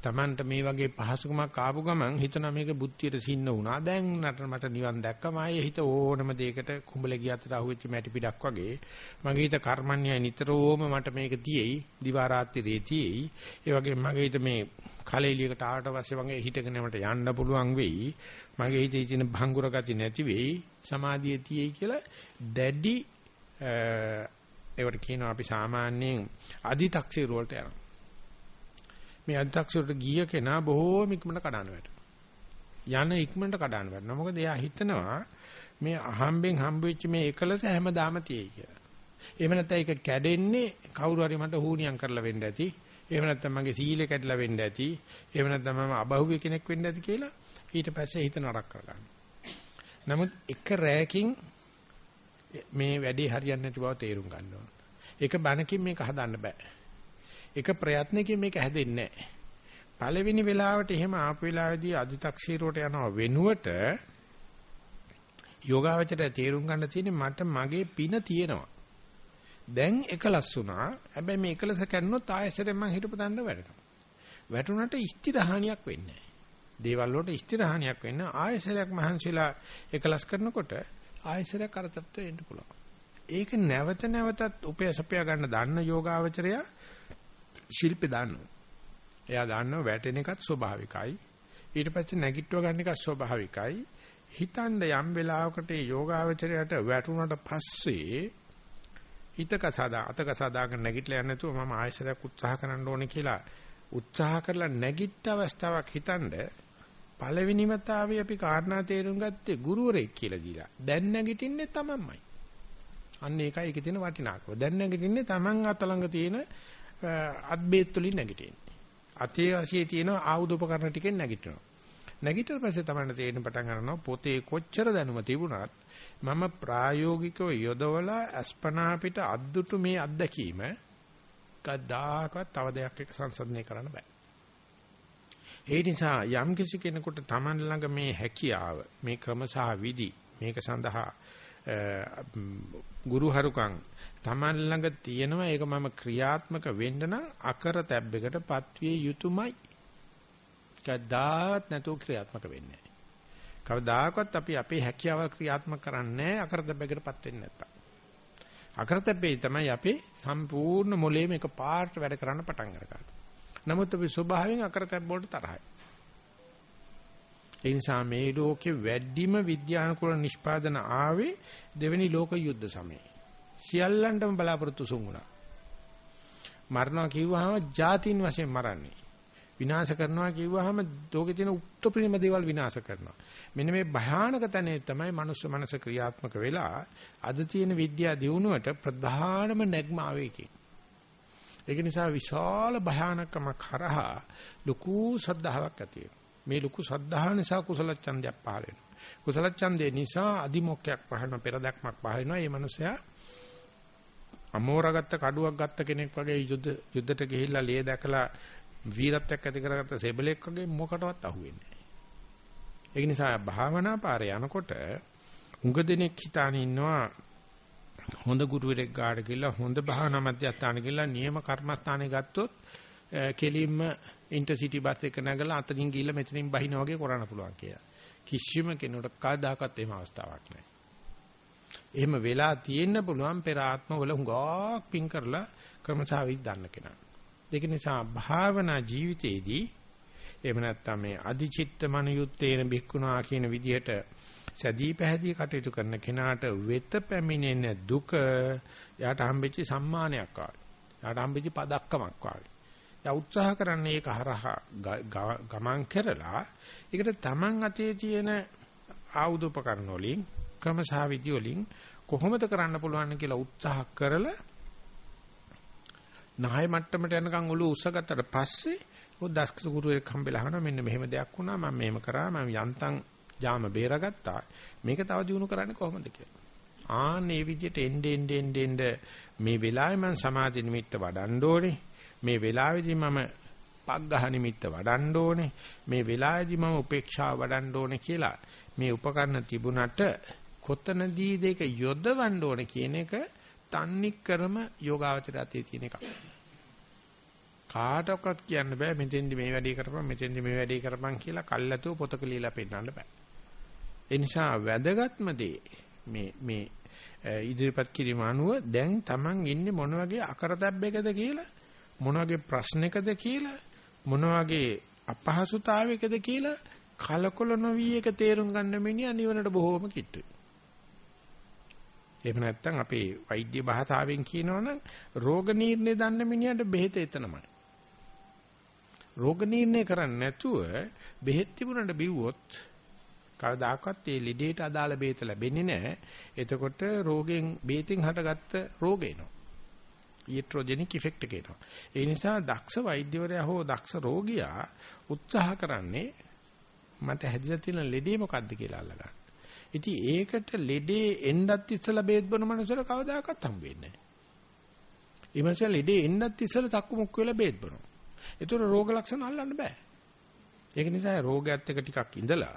Tamanට මේ වගේ පහසුකමක් ආපු ගමන් හිතන මේක බුද්ධියට සින්න වුණා. දැන් නට මට නිවන් දැක්කම ආයේ හිත ඕනම දෙයකට කුඹල ගියතට අහුවෙච්ච මැටි පිටක් වගේ. මගේ හිත කර්මන්‍යයි නිතරම මට මේක තියෙයි. දිවා රාත්‍රියේ තියෙයි. ඒ වගේ මගේ හිත මේ කලෙලියකට ආවට පස්සේ වගේ හිතගෙන මට යන්න පුළුවන් වෙයි. මගේ හිතේ තියෙන භංගුර ගති නැති වෙයි. සමාධිය තියෙයි කියලා දැඩි ඒවට කියනවා අපි සාමාන්‍යයෙන් අදි탁සිර වලට යනවා. මේ අධ්‍යක්ෂරට ගිය කෙනා බොහෝම ඉක්මනට කඩාන වැටෙනවා. යන ඉක්මනට කඩාන වැටෙනවා. මොකද එයා හිතනවා මේ අහම්බෙන් හම්බ වෙච්ච මේ එකලස හැමදාම තියෙයි කියලා. එහෙම නැත්නම් ඒක කැඩෙන්නේ කවුරු හරි මට හුනියම් කරලා වෙන්න ඇති. එහෙම නැත්නම් මගේ සීලය කැඩලා වෙන්න ඇති. එහෙම නැත්නම් මම අබහුවේ කෙනෙක් වෙන්න ඇති කියලා ඊට පස්සේ හිත නරක කරගන්න. නමුත් එක රැයකින් මේ වැඩේ හරියන්නේ නැති බව තේරුම් ගන්න ඕන. ඒක බණකින් මේක හදන්න බෑ. එක ප්‍රයත්නකින් මේක හැදෙන්නේ නැහැ. පළවෙනි වෙලාවට එහෙම ආපු වෙලාවේදී අදි탁ෂීරුවට යනවා වෙනුවට යෝගාවචරය තේරුම් ගන්න තියෙන්නේ මට මගේ පින තියෙනවා. දැන් එකලස් වුණා. හැබැයි මේ එකලස කන්නොත් ආයෙසරෙන් මං හිටපු දන්න වැඩනවා. වැටුණට ස්ථිරහානියක් වෙන්නේ නැහැ. දේවල් වලට ස්ථිරහානියක් වෙන්නේ ආයෙසරයක් මහන්සිලා එකලස් කරනකොට ආයෙසරයක් කරතත්ව එන්න පුළුවන්. ඒක නැවත නැවතත් උපයසපය ගන්න දන්න යෝගාවචරය ශිල්පේ දාන්නවා. එයා දාන්නවා වැටෙන එකත් ස්වභාවිකයි. ඊට පස්සේ නැගිටව ගන්න එකත් ස්වභාවිකයි. හිතන්න යම් වෙලාවකට යෝගාවචරයට වැටුණට පස්සේ හිතක සදා අතක සදාගෙන නැගිටලා යන්නේ නැතුව මම ආයෙසරයක් උත්සාහ කරන්න ඕනේ කියලා උත්සාහ කරලා නැගිට අවස්ථාවක් හිතනද පළවෙනිම තාවේ අපි කාරණා තේරුම් ගත්තේ ගුරුවරයෙක් කියලා දීලා. දැන් නැගිටින්නේ තමන්මයි. අන්න ඒකයි ඒකේ තියෙන වටිනාකම. දැන් නැගිටින්නේ තමන් අත ළඟ තියෙන අත්බේත් වලින් නැගිටින්නේ. අතේ වශයේ තියෙන ආයුධ උපකරණ ටිකෙන් නැගිටිනවා. නැගිටින පස්සේ තමයි තේරෙන පටන් ගන්නවා පොතේ කොච්චර දැනුම තිබුණත් මම ප්‍රායෝගිකව යොදවලා අස්පනා පිට අද්දුටු මේ අත්දැකීම කවදාකවත් තව දෙයක් එක්ක සංසන්දනය කරන්න බෑ. ඒ නිසා යම් කිසි කෙනෙකුට Taman ළඟ මේ හැකියාව මේ ක්‍රම සහ විදි මේක සඳහා ගුරුහරුකම් Taman ළඟ තියෙනවා ඒක මම ක්‍රියාත්මක වෙන්න නම් අකර තැබ්බයකට පත්විය යුතුයමයි. කවදාවත් නැතුව ක්‍රියාත්මක වෙන්නේ නැහැ. කවදාකවත් අපි අපේ හැකියාව ක්‍රියාත්මක කරන්නේ අකර තැබ්බයකටපත් වෙන්නේ නැත්තම්. අකර තැබ්බේ තමයි අපේ සම්පූර්ණ මොලේම එක පාට වැඩ කරන්න පටන් අරගන්නේ. නමුත් අපි ස්වභාවයෙන් අකර තැබ්බ වලට තරහයි. ඒ නිසා මේ ලෝකේ වැඩිම විද්‍යානුකූල නිෂ්පාදන ආවේ දෙවෙනි ලෝක යුද්ධ සමයේ. සියල්ලන්ටම බලාපොරොත්තු සුන් වුණා. මරනවා කිව්වහම ජාතින් වශයෙන් මරන්නේ. විනාශ කරනවා කිව්වහම ලෝකේ තියෙන උත්ප්‍රේම දේවල් විනාශ කරනවා. මෙන්න මේ භයානක තැනේ තමයි මනුස්ස මනස ක්‍රියාත්මක වෙලා අද තියෙන විද්‍යා දියුණුවට ප්‍රධානම නැග්ම ආවේ ඒක නිසා විශාල භයානකමක් හරහා ලොකු සද්ධාාවක් ඇති මේ ලොකු සද්ධාහ නිසා කුසල ඡන්දයක් පහළ වෙනවා. කුසල ඡන්දේ නිසා අදිමොක්කයක් පහළ වෙනවා පෙරදක්මක් පහළ වෙනවා. මේ මනුස්සයා අමෝරගත්ත කඩුවක් ගත්ත කෙනෙක් වගේ යුද්ධ යුද්ධට ගිහිල්ලා ලේ දැකලා වීරත්වයක් ඇති කරගත්ත සෙබලෙක් වගේ මොකටවත් අහුවෙන්නේ නැහැ. ඒ නිසා භාවනා පාරේ යනකොට උඟ දෙනෙක් හිතාන ඉන්නවා හොඳ ගුරුවරයෙක් ගාඩ ගිහිල්ලා හොඳ භාවනා මධ්‍යස්ථාන ගිහිල්ලා නියම කර්මස්ථානේ ගත්තොත් කෙලින්ම ඉන්ටර්සිටි බස් එක නැගලා අතනින් ගිහිල්ලා මෙතනින් බහිනා වගේ කරන්න පුළුවන් කියලා. කිසිම කෙනෙකුට කවදාකවත් එහෙම අවස්ථාවක් නැහැ. එහෙම වෙලා තියෙන්න පුළුවන් පෙර ආත්මවල හුඟක් පින් කරලා ක්‍රමසාවිත් දන්න කෙනා. ඒක නිසා භාවනා ජීවිතයේදී එහෙම නැත්නම් මේ අදිචිත්ත මනියුත්තේන බික්කුණා කියන විදිහට සැදී පැහැදී කටයුතු කරන කෙනාට වෙත පැමිණෙන දුක යාට හම්බෙච්ච සම්මානයක් වාගේ. යාට හම්බෙච්ච පදක්කමක් වාගේ. යා උත්සාහ කරන්නේ ඒක හරහා ගමන් කරලා ඒකට තමන් අතේ තියෙන ආයුධ උපකරණ වලින් ක්‍රමසහ විදි වලින් කොහොමද කරන්න පුළුවන් කියලා උත්සාහ කරලා නහය මට්ටමට යනකම් ඔළුව උස්සගත්තට පස්සේ ඔය දක්ෂ ගුරුවෙක් හම්බෙලා අහනවා මෙන්න මෙහෙම දෙයක් වුණා මම මෙහෙම කරා මම යන්තම් ජාම බේරගත්තා මේක තව දිනු කරන්නේ කොහොමද කියලා. ආන් මේ විදිහට එnde ende ende ende මේ වෙලාවේ මම සමාධි නිමිත්ත වඩන්න ඕනේ. මේ වෙලාවේදී මම පග්ගහ නිමිත්ත වඩන්න ඕනේ. මේ වෙලාවේදී මම උපේක්ෂාව වඩන්න ඕනේ කියලා මේ උපකරණ තිබුණට කොතනදී දෙක යොදවන්න ඕන කියන එක තන්නි ක්‍රම යෝගාවචර අතේ තියෙන එකක්. කාටවත් කියන්න බෑ මෙතෙන්දි මේ වැඩේ කරපන් මෙතෙන්දි මේ වැඩේ කරපන් කියලා කල්ැතුව පොතක ලියලා පෙන්නන්න බෑ. ඒ නිසා වැදගත්ම දේ මේ මේ ඉදිරිපත් කිරීම අනුව දැන් Taman ඉන්නේ මොන වගේ අකරතැබ්බයකද කියලා මොන වගේ ප්‍රශ්නයකද කියලා මොන වගේ අපහසුතාවයකද කියලා කලකොල නොවි එක තේරුම් ගන්න මිනිහා නිවනට බොහෝම කිට්ටුයි. එහෙම නැත්නම් අපේ වෛද්‍ය භාෂාවෙන් කියනවනම් රෝග නිర్ణය දන්න මිනිහට බෙහෙත එතනමයි. රෝග නිర్ణය කරන්නේ නැතුව බෙහෙත් තිබුණාට බිව්වොත් කවදාකවත් ඒ ලෙඩේට අදාළ බේත ලැබෙන්නේ නැහැ. එතකොට රෝගෙන් බේතෙන් හටගත්ත රෝගේනෝ. ඊට්‍රොජෙනික් ඉෆෙක්ට් එක එනවා. ඒ නිසා දක්ෂ වෛද්‍යවරයා හෝ දක්ෂ රෝගියා උත්සාහ කරන්නේ මට හැදිලා තියෙන ලෙඩේ මොකද්ද කියලා අල්ලගන්න. ඉතින් ඒකට ලෙඩේ එන්නත් ඉස්සලා බේත් බොන මනුස්සර කවදාකවත් හම්බ වෙන්නේ නැහැ. ඒ මනුස්සයා ලෙඩේ එන්නත් ඉස්සලා තක්කු මුක්ක වෙලා බේත් බොනවා. ඒතර රෝග ලක්ෂණ අල්ලන්න බෑ. ඒක නිසා රෝගයත් එක ටිකක් ඉඳලා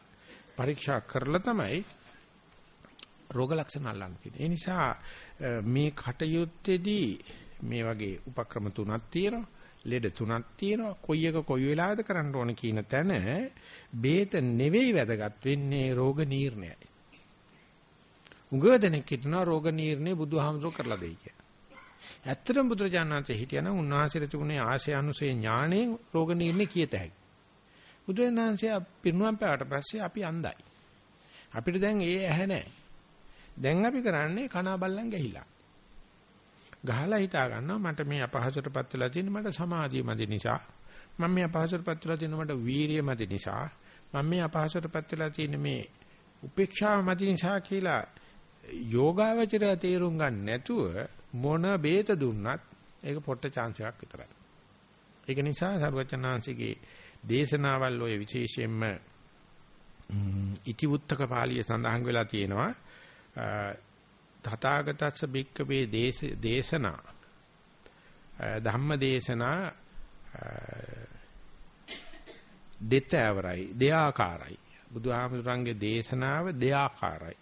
පරීක්ෂා කරලා තමයි රෝග ලක්ෂණ අල්ලන්න තියෙන්නේ. ඒ නිසා මේ කටයුත්තේදී මේ වගේ උපක්‍රම තුනක් තියෙනවා. ලෙඩ තුනක් තියෙනවා. කොයි එක කොයි වෙලාවද කරන්න ඕන කියන තැන බේත නෙවෙයි වැදගත් වෙන්නේ රෝග නිర్ణයයි. උගව දෙනෙක් හිටනවා රෝග නිర్ణය බුදුහාමුදුරුවෝ කරලා දෙයි කියලා. ඇත්තටම බුදුරජාණන්සේ හිටියනම් උන්වහන්සේට තිබුණේ ආශය අනුසේ ඥාණයෙන් රෝග නිర్ణය කියත හැකියි. බුදුරජාණන්සේ පිරුණම් පැවට පස්සේ අපි අඳයි. අපිට දැන් ඒ ඇහැ නැහැ. දැන් අපි කරන්නේ කනා බල්ලන් ගහිලා. ගහලා හිතා ගන්නවා මට මේ අපහසුටපත් වෙලා තියෙන මට සමාධිය මැදි නිසා මම මේ අපහසුටපත් වෙලා තියෙන මට වීරිය මැදි නිසා මම මේ අපහසුටපත් වෙලා තියෙන මේ උපේක්ෂාව මැදි නිසා කියලා යෝගාවචරය තේරුම් ගන්න නැතුව මොන බේත දුන්නත් ඒක පොට්ට chance එකක් විතරයි. ඒක නිසා සරුවචනාංශිකේ දේශනාවල් ඔය විශේෂයෙන්ම ඉතිවුත්තක පාළිය සඳහන් වෙලා තියෙනවා. තථාගතස්ස භික්කවේ දේශනා ධම්ම දේශනා දෙතෑවරයි දෙආකාරයි බුදුහාමුදුරන්ගේ දේශනාව දෙආකාරයි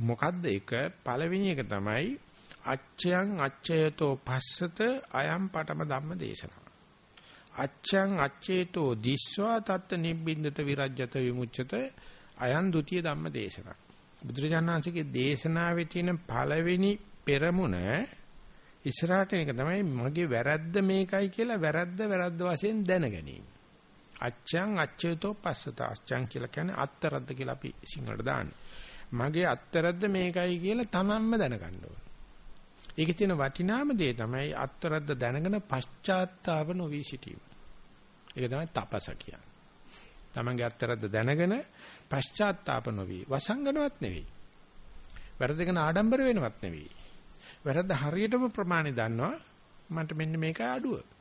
මොකද්ද එක පළවෙනි එක තමයි අච්ඡයන් අච්ඡයතෝ පස්සත අයම් පටම ධම්ම දේශනා. අච්ඡයන් අච්ඡේතෝ දිස්වා තත්ත නිබ්බින්දත විරජ්‍යත විමුච්ඡත අයන් ဒ ුතිය ධම්ම දේශනා. බුදුරජාණන්සේගේ දේශනාවේ තියෙන පළවෙනි පෙරමුණ ඉස්සරහට එක තමයි මගේ වැරද්ද මේකයි කියලා වැරද්ද වැරද්ද වශයෙන් දැන ගැනීම. අච්ඡං අච්ඡේතෝ පස්සත අච්ඡං කියලා කියන්නේ අත්තරද්ද කියලා අපි සිංහලට දාන්නේ. මගේ අත්තරද්ද මේකයි කියලා තමන්ම දැනගන්න ඕන. ඒකේ තියෙන වටිනාම දේ තමයි අත්තරද්ද දැනගෙන පශ්චාත්තාව නොවි සිටීම. ඒක තමයි තපස කියන්නේ. තමන්ගේ අත්තරද්ද දැනගෙන පශ්චාත්තාප නොවි වසංගනවත් නෙවෙයි. වැරදගෙන ආඩම්බර වෙනවත් නෙවෙයි. වැරද්ද හරියටම ප්‍රමාණි දන්නවා මන්ට මෙන්න මේකයි අඩුව.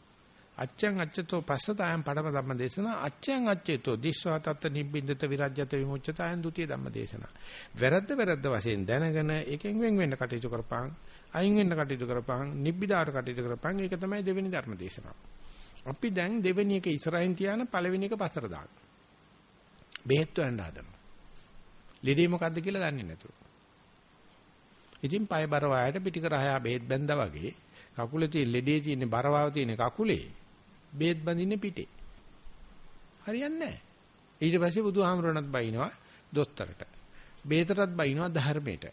අච්ඡං අච්ඡතෝ පස්සතයන් පඩම ධම්ම දේශනා අච්ඡං අච්ඡේතෝ දිස්වා තත්ත නිබ්බින්දත විරජ්‍යත විමුච්ඡතයන් ဒ ුතිය ධම්ම දේශනා. වැරද්ද වැරද්ද වශයෙන් දැනගෙන එකෙන් වෙන් වෙන්න කටයුතු කරපං අයින් වෙන්න කටයුතු කරපං නිබ්බිදාට කටයුතු කරපං ඒක තමයි දෙවෙනි ධර්ම දේශනාව. අපි දැන් දෙවෙනි එක ඉස්සරහින් තියාන පළවෙනි එක පස්සට දාන්න. බෙහෙත් වන්න හදනවා. ලෙඩේ මොකද්ද කියලා දන්නේ නැතුව. ඉතින් පය බර වායට පිටිකර හයා බෙහෙත් බැඳා වගේ කකුලේ තියෙන ලෙඩේ තියෙන බරවාව තියෙන කකුලේ බෙහෙත් බඳින්නේ පිටේ. හරියන්නේ නැහැ. ඊට පස්සේ බුදුහාමරණත් බයිනවා දොස්තරට. බේතටත් බයිනවා ධර්මයට.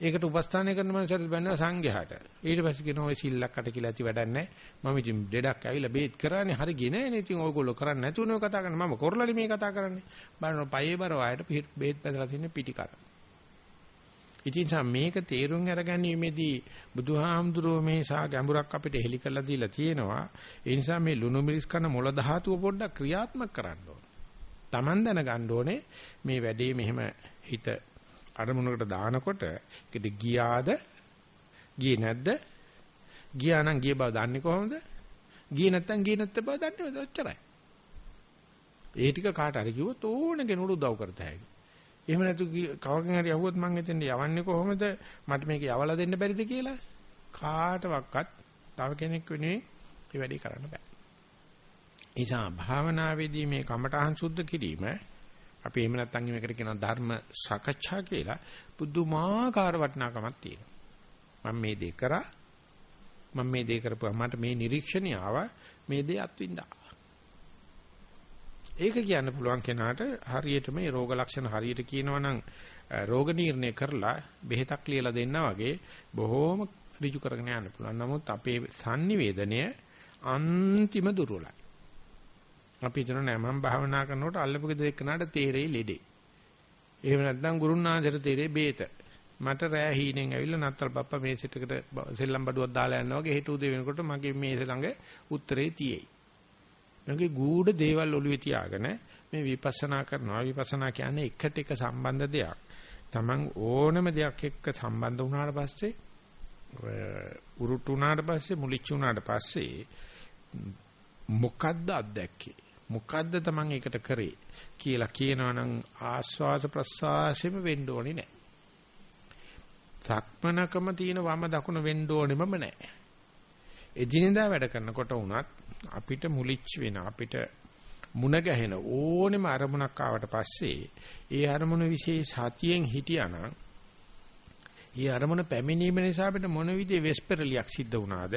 ඒකට උපස්ථානය කරන මනසට බැන්නා සංඝයාට. ඊට පස්සේ කියනවා ඔය සිල්ලක්කට කියලා ඇති වැඩක් නැහැ. මම ඉතින් දෙඩක් ඇවිල්ලා බේත් කරානේ හරි ගේ නෑනේ. ඉතින් ඔයගොල්ලෝ කරන්නේ නැතුව නේ කතා කරන්නේ. මම කරලාලි මේ කතා කරන්නේ. බලන්න පයේ බර වායට බේත් බඳලා තියෙන පිටි කර. ඉතින් මේක තේරුම් අරගැනීමේදී බුදුහාමුදුරුවෝ මේ සා ගැඹුරක් අපිට හෙලි කරලා දීලා තියෙනවා. ඒ නිසා මේ ලුණු මිරිස් කන මොළ ධාතුව පොඩ්ඩක් ක්‍රියාත්මක කරන්න ඕන. Taman දැනගන්න ඕනේ මේ වැඩේ මෙහෙම හිත අරමුණකට දානකොට ඒකද ගියාද ගියේ නැද්ද? ගියා නම් ගිය බව දන්නේ කොහොමද? ගියේ නැත්තම් ගියේ නැත්ත බව දන්නේ ඔච්චරයි. ඒ ටික කාට හරි කිව්වොත් ඕන කෙනෙකුට උදව් කරත හැකියි. එහෙම නැතු කවගෙන් හරි අහුවොත් මං එතෙන්ට යවන්නේ කොහොමද? මට මේක යවලා දෙන්න බැරිද කියලා කාටවත් තව කෙනෙක් වෙනුවෙන් මේ වැඩේ කරන්න බෑ. නිසා භාවනාවේදී මේ කමඨහං සුද්ධ කිරීම අපි එහෙම නැත්නම් මේකට කියන ධර්ම සාකච්ඡා කියලා පුදුමාකාර වටිනාකමක් තියෙනවා. මම මේ දේ කරා මම මේ දේ කරපුවා මට මේ නිරීක්ෂණය ආවා මේ දේ අත්විඳා. ඒක කියන්න පුළුවන් කෙනාට හරියට මේ රෝග ලක්ෂණ හරියට කියනවා නම් රෝග නිర్ణය කරලා බෙහෙතක් ලියලා දෙන්නා වගේ බොහෝම ඍජු කරගෙන යන්න පුළුවන්. නමුත් අපේ sannivedanaya අන්තිම දුර්වලයි. අපි හිතන නෑ මම භාවනා කරනකොට අල්ලපු ගෙදර එක්කනට තේරෙයි ලෙඩේ. එහෙම නැත්නම් ගුරුනාන්දට තේරෙයි බේත. මට රෑ හීනෙන් ඇවිල්ලා නත්තල් පප්පා මේ සිටකට සෙල්ලම් බඩුවක් දාලා යනවා වගේ හෙට උදේ වෙනකොට මගේ මේස ළඟ උත්තරේ තියෙයි. මේකේ ගූඪ දේවල් ඔළුවේ තියාගෙන මේ විපස්සනා කරනවා විපස්සනා කියන්නේ එකට එක සම්බන්ධ දෙයක්. Taman ඕනම දෙයක් එක්ක සම්බන්ධ වුණාට පස්සේ උරුට්ටු වුණාට පස්සේ මුලිච්ච වුණාට පස්සේ මොකද්ද අත්දැක්කේ මොකද්ද Taman ඒකට කරේ කියලා කියනවනම් ආස්වාද ප්‍රසආසෙම වෙන්න ඕනේ නැහැ. සක්මනකම තියෙන වම දකුණ වෙන්න ඕනෙමම නැහැ. එදිනෙදා වැඩ කරනකොට වුණත් අපිට මුලිච්ච වෙන අපිට මුණ ගැහෙන ඕනෙම අරමුණක් ආවට පස්සේ ඒ අරමුණ વિશે සතියෙන් හිටියානම් ඒ අරමුණ පැමිණීම නිසා අපිට මොන විදිහේ වෙස්පරලියක් සිද්ධ වුණාද?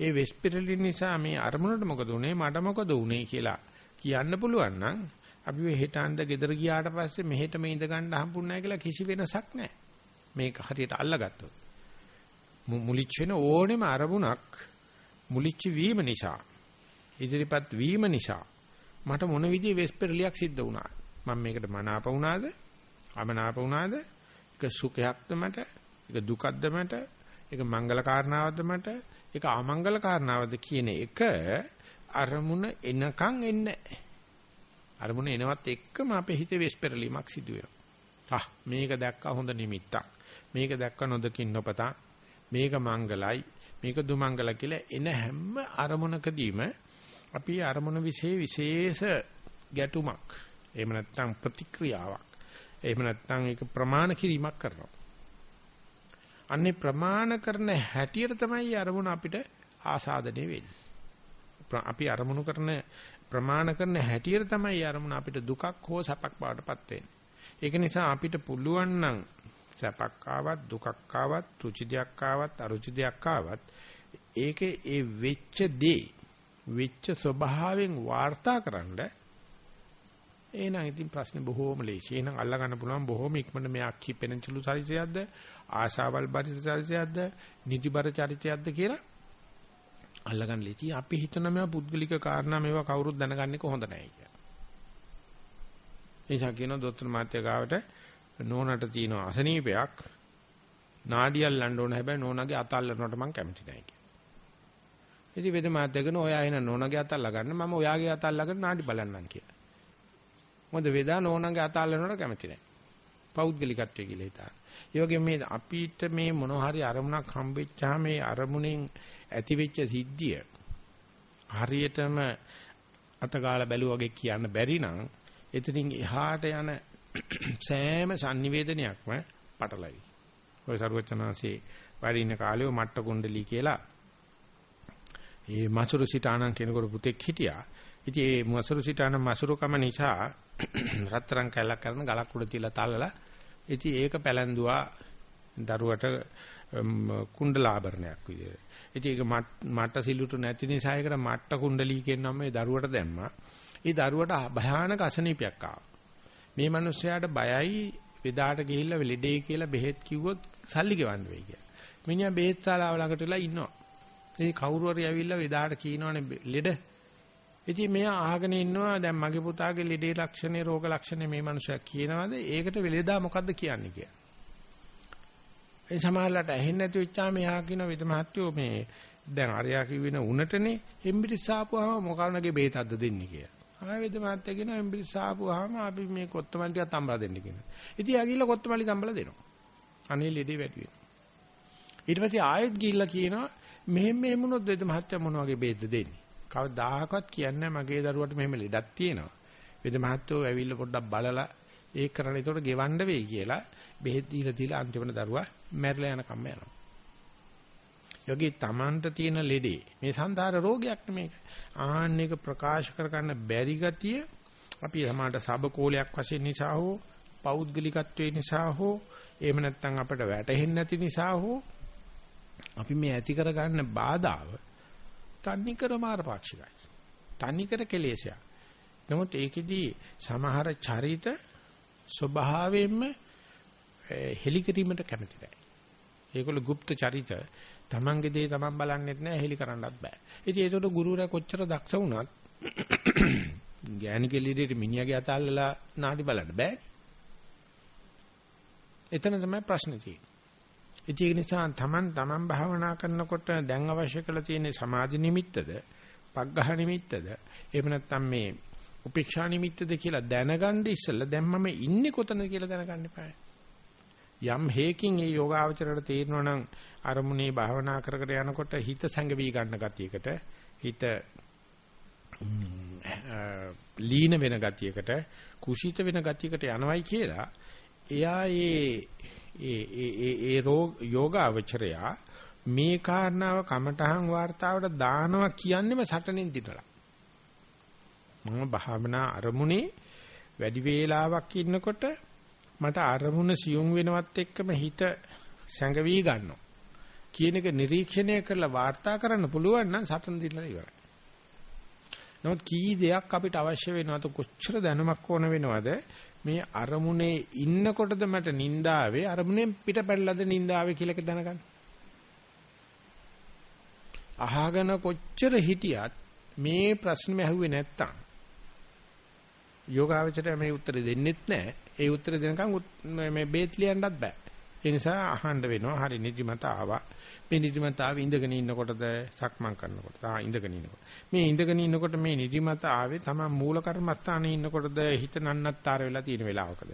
ඒ වෙස්පරලිය නිසා මේ අරමුණට මොකද උනේ මට මොකද උනේ කියලා කියන්න පුළුවන් නම් අපි මේ හෙටාන්ද ගෙදර ගියාට පස්සේ මෙහෙට මේ ඉඳ ගන්න හම්බුන්නේ නැහැ කියලා කිසි වෙනසක් නැහැ. මේක හරියට අල්ලගත්තොත්. මුලිච්ච වෙන ඕනෙම අරමුණක් මුලිච්ච වීම නිසා ඉදිරිපත් වීම නිසා මට මොන විදිහේ වෙස්පරලියක් සිද්ධ වුණා. මම මේකට මනාප වුණාද? අමනාප වුණාද? ඒක සුඛයක්ද මට? ඒක දුකක්ද මට? ඒක මංගල කාරණාවක්ද මට? ඒක අමංගල කාරණාවක්ද කියන එක අරමුණ එනකන් එන්නේ අරමුණ එනවත් එක්කම අපේ හිතේ වෙස්පරලීමක් සිදු වෙනවා. ආ මේක දැක්කා හොඳ නිමිත්තක්. මේක දැක්ක නොදකින් නොපතා. මේක මංගලයි. මේක දුමංගල කියලා එන හැම අරමුණකදීම අපි අරමුණ વિશે විශේෂ ගැටුමක් එහෙම නැත්නම් ප්‍රතික්‍රියාවක් එහෙම නැත්නම් ඒක ප්‍රමාණ කිරීමක් කරනවා. අන්නේ ප්‍රමාණ කරන හැටියට තමයි අරමුණ අපිට ආසාදනය වෙන්නේ. අපි අරමුණු කරන ප්‍රමාණ කරන හැටියට තමයි අරමුණ අපිට දුකක් හෝ සැපක් බවටපත් වෙන්නේ. ඒක නිසා අපිට පුළුවන් නම් සැපක් ආවත් දුකක් ආවත් රුචි දෙයක් ආවත් අරුචි දෙයක් ආවත් ඒකේ ඒ වෙච්ච දේ වෙච්ච ස්වභාවයෙන් වාර්තාකරනද එහෙනම් ඉතින් ප්‍රශ්නේ බොහෝම ලේසි. එහෙනම් අල්ලා ගන්න පුළුවන් බොහෝම ඉක්මනට මේ අක්කි පෙනචලු චරිතයක්ද ආශාවල් බරිත චරිතයක්ද නිදිබර චරිතයක්ද කියලා අල්ලා ගන්න ලේසි. අපි හිතන මේවා පුද්ගලික කාරණා මේවා කවුරුත් දැනගන්න එක හොඳ නැහැ කියලා. එනිසා කියන දොස්තර මාත්‍ය ගාවට නෝනට තියෙන අසනීපයක් නාඩියල් ලන්න ඕන හැබැයි නෝනාගේ අත අල්ලනවට මම කැමති නැහැ කියලා. ඉතින් වෙද මාත්‍ය කියන ඔයා එන නෝනාගේ අත අල්ල ගන්න මම ඔයාගේ අත අල්ලගෙන නාඩි බලන්නම් කියලා. මොකද වේදා නෝනාගේ අත අල්ලනවට කැමති නැහැ. පෞද්ගලිකත්වය කියලා හිතා. ඒ වගේ මේ අපිට මේ මොන හරි අරමුණක් හම්බෙච්චාම මේ අරමුණෙන් ඇතිවෙච්ච සිද්ධිය හරියටම අතගාලා බැලුවා වගේ කියන්න බැරි නම් එතනින් එහාට යන සෑම sannivedanayaක්ම පටලයි. ඔය සරුවචනාංශේ වැඩ ඉන්න කාලේ මට්ට කුණ්ඩලී කියලා ඒ මසුරු සිතානන් කෙනෙකුට පුතෙක් හිටියා. ඉතින් ඒ මසුරු සිතානන් මසුරුකම නිසා රත්තරන් කැලක් කරන ගලක් උඩ තියලා තල්ලලා ඉතින් ඒක පැලැන්දුවා දරුවට කුණ්ඩලාභරණයක් විදියට. ඉතින් ඒක මට්ට සිලුටු නැති නිසා ඒකට මට්ට කුණ්ඩලී කියන නම මේ දරුවට දැම්මා. ඒ දරුවට භයානක අසනීපයක් ආවා. මේ මිනිස්සයාට බයයි වෙදාට ගිහිල්ලා ලෙඩේ කියලා බෙහෙත් කිව්වොත් සල්ලි ගෙවන්න වෙයි කියලා. මිනිහා බෙහෙත් ශාලාව ළඟට වෙලා ඉන්නවා. ඉතින් කවුරු හරි ඇවිල්ලා වෙදාට කියනවනේ ලෙඩ. ඉතින් මෙයා අහගෙන ඉන්නවා දැන් මගේ පුතාගේ ලෙඩේ ලක්ෂණේ රෝග ලක්ෂණේ මේ මිනිස්සයා කියනවාද ඒකට වෙලෙදා මොකද්ද කියන්නේ කියලා. ඒ සමහරලාට ඇහෙන්නේ නැති වෙච්චාම එහා කියන විද මහත්වෝ මේ දැන් අරයා කිව්වෙන උනටනේ හෙම්බිරිස් ආපුවාම මොකරණගේ බෙහෙතක්ද දෙන්නේ කියලා. ආයෙද මාත් කියන එම්බිරිස් ආපුවාම අපි මේ කොත්තමල්ලි ටිකක් තම්බලා දෙන්න කියනවා. ඉතින් යා ගිහිල්ලා කොත්තමල්ලි තම්බලා දෙනවා. අනේ ලෙඩේ වැඩි වෙනවා. ඊට පස්සේ ආයෙත් ගිහිල්ලා කියනවා මෙහෙම මෙහෙම වුණොත් දෙද මහත්තයා මොන වගේ බේද්ද දෙන්නේ. කවදාහකවත් කියන්නේ මගේ දරුවට මෙහෙම ලෙඩක් තියෙනවා. වෙද මහත්තයෝ ඇවිල්ලා පොඩ්ඩක් බලලා ඒක කරලා ඒකට ගෙවන්න වෙයි කියලා බෙහෙත් දීලා දීලා අන්තිමට දරුවා මැරිලා යන කම්ම යනවා. යෝගී Tamanට තියෙන ලෙඩේ මේ සංසාර රෝගයක් නෙමේක. ආහන්න එක ප්‍රකාශ කර ගන්න බැරි ගතිය අපි සමාඩ සබකෝලයක් වශයෙන් නිසා හෝ පෞද්ගලිකත්වයේ නිසා හෝ එහෙම නැත්නම් අපිට වැටහෙන්නේ නැති නිසා හෝ අපි මේ ඇති කර ගන්න බාධාව තන්නිකර මාරපාක්ෂිකයි. තන්නිකර කෙලෙසයක්. නමුත් ඒකෙදී සමහර චරිත ස්වභාවයෙන්ම හෙලිකිරීමට කැමති නැහැ. ඒගොල්ලෝ গুপ্ত චරිත තමන්ගේ දේ තමන් බලන්නෙත් නැහැ හෙලි කරන්නත් බෑ. ඉතින් ඒකට ගුරුවරයා කොච්චර දක්ෂ වුණත් ගෑණිකේ ලීඩේට මිනිහාගේ අතල්ලලා නාඩි බලන්න බෑ. එතන තමයි ප්‍රශ්නේ තියෙන්නේ. ඒක නිසා තමන් තමන් භාවනා කරනකොට දැන් අවශ්‍ය කරලා තියෙන සමාධි නිමිත්තද, පග්ඝහ නිමිත්තද, එහෙම නැත්නම් මේ උපේක්ෂා නිමිත්තද කියලා දැනගන්න ඉස්සෙල්ලා දැන් මම ඉන්නේ කොතනද කියලා දැනගන්න එපායි. යම් හේකින් මේ යෝගාවචරයට තේරෙනවා නම් අරමුණේ භාවනා කරකට යනකොට හිත සැඟවි ගන්න ගතියකට හිත ලීන වෙන ගතියකට කුසීත වෙන ගතියකට යනවයි කියලා එයා ඒ ඒ ඒ ඒ රෝග යෝගාවචරයා මේ කාරණාව කමඨහන් වார்த்தාවට දානවා කියන්නේම සටනෙන් දිටලා මම භාවනා අරමුණේ වැඩි වේලාවක් ඉන්නකොට මට අරමුණ සියුම් වෙනවත් එක්කම හිත සැඟවි ගන්නවා. කියන එක නිරීක්ෂණය කරලා වාර්තා කරන්න පුළුවන් නම් සටන දිනලා ඉවරයි. නමුත් කී දෙයක් අපිට අවශ්‍ය වෙනවද කොච්චර දැනුමක් ඕන වෙනවද මේ අරමුණේ ඉන්නකොටද මට නින්දාවේ අරමුණෙන් පිට පැනලාද නින්දාවේ කියලා දැනගන්න. අහගෙන කොච්චර හිටියත් මේ ප්‍රශ්නේ ඇහුවේ නැත්තම් යෝගාවචරය මේ උත්තර දෙන්නෙත් නැහැ. ඒ උත්තර දෙනකන් මේ බේත් ලියන්නත් බෑ. ඒ නිසා අහන්න වෙනවා. හරි නිදිමත ආවා. මේ නිදිමත ආවේ ඉඳගෙන ඉන්නකොටද සක්මන් කරනකොට. ආ ඉඳගෙන ඉන්නකොට. මේ ඉඳගෙන ඉන්නකොට මේ නිදිමත ආවේ තමයි මූල කර්මස්ථානේ ඉන්නකොටද හිත නන්නත්තර වෙලා තියෙන වෙලාවකද?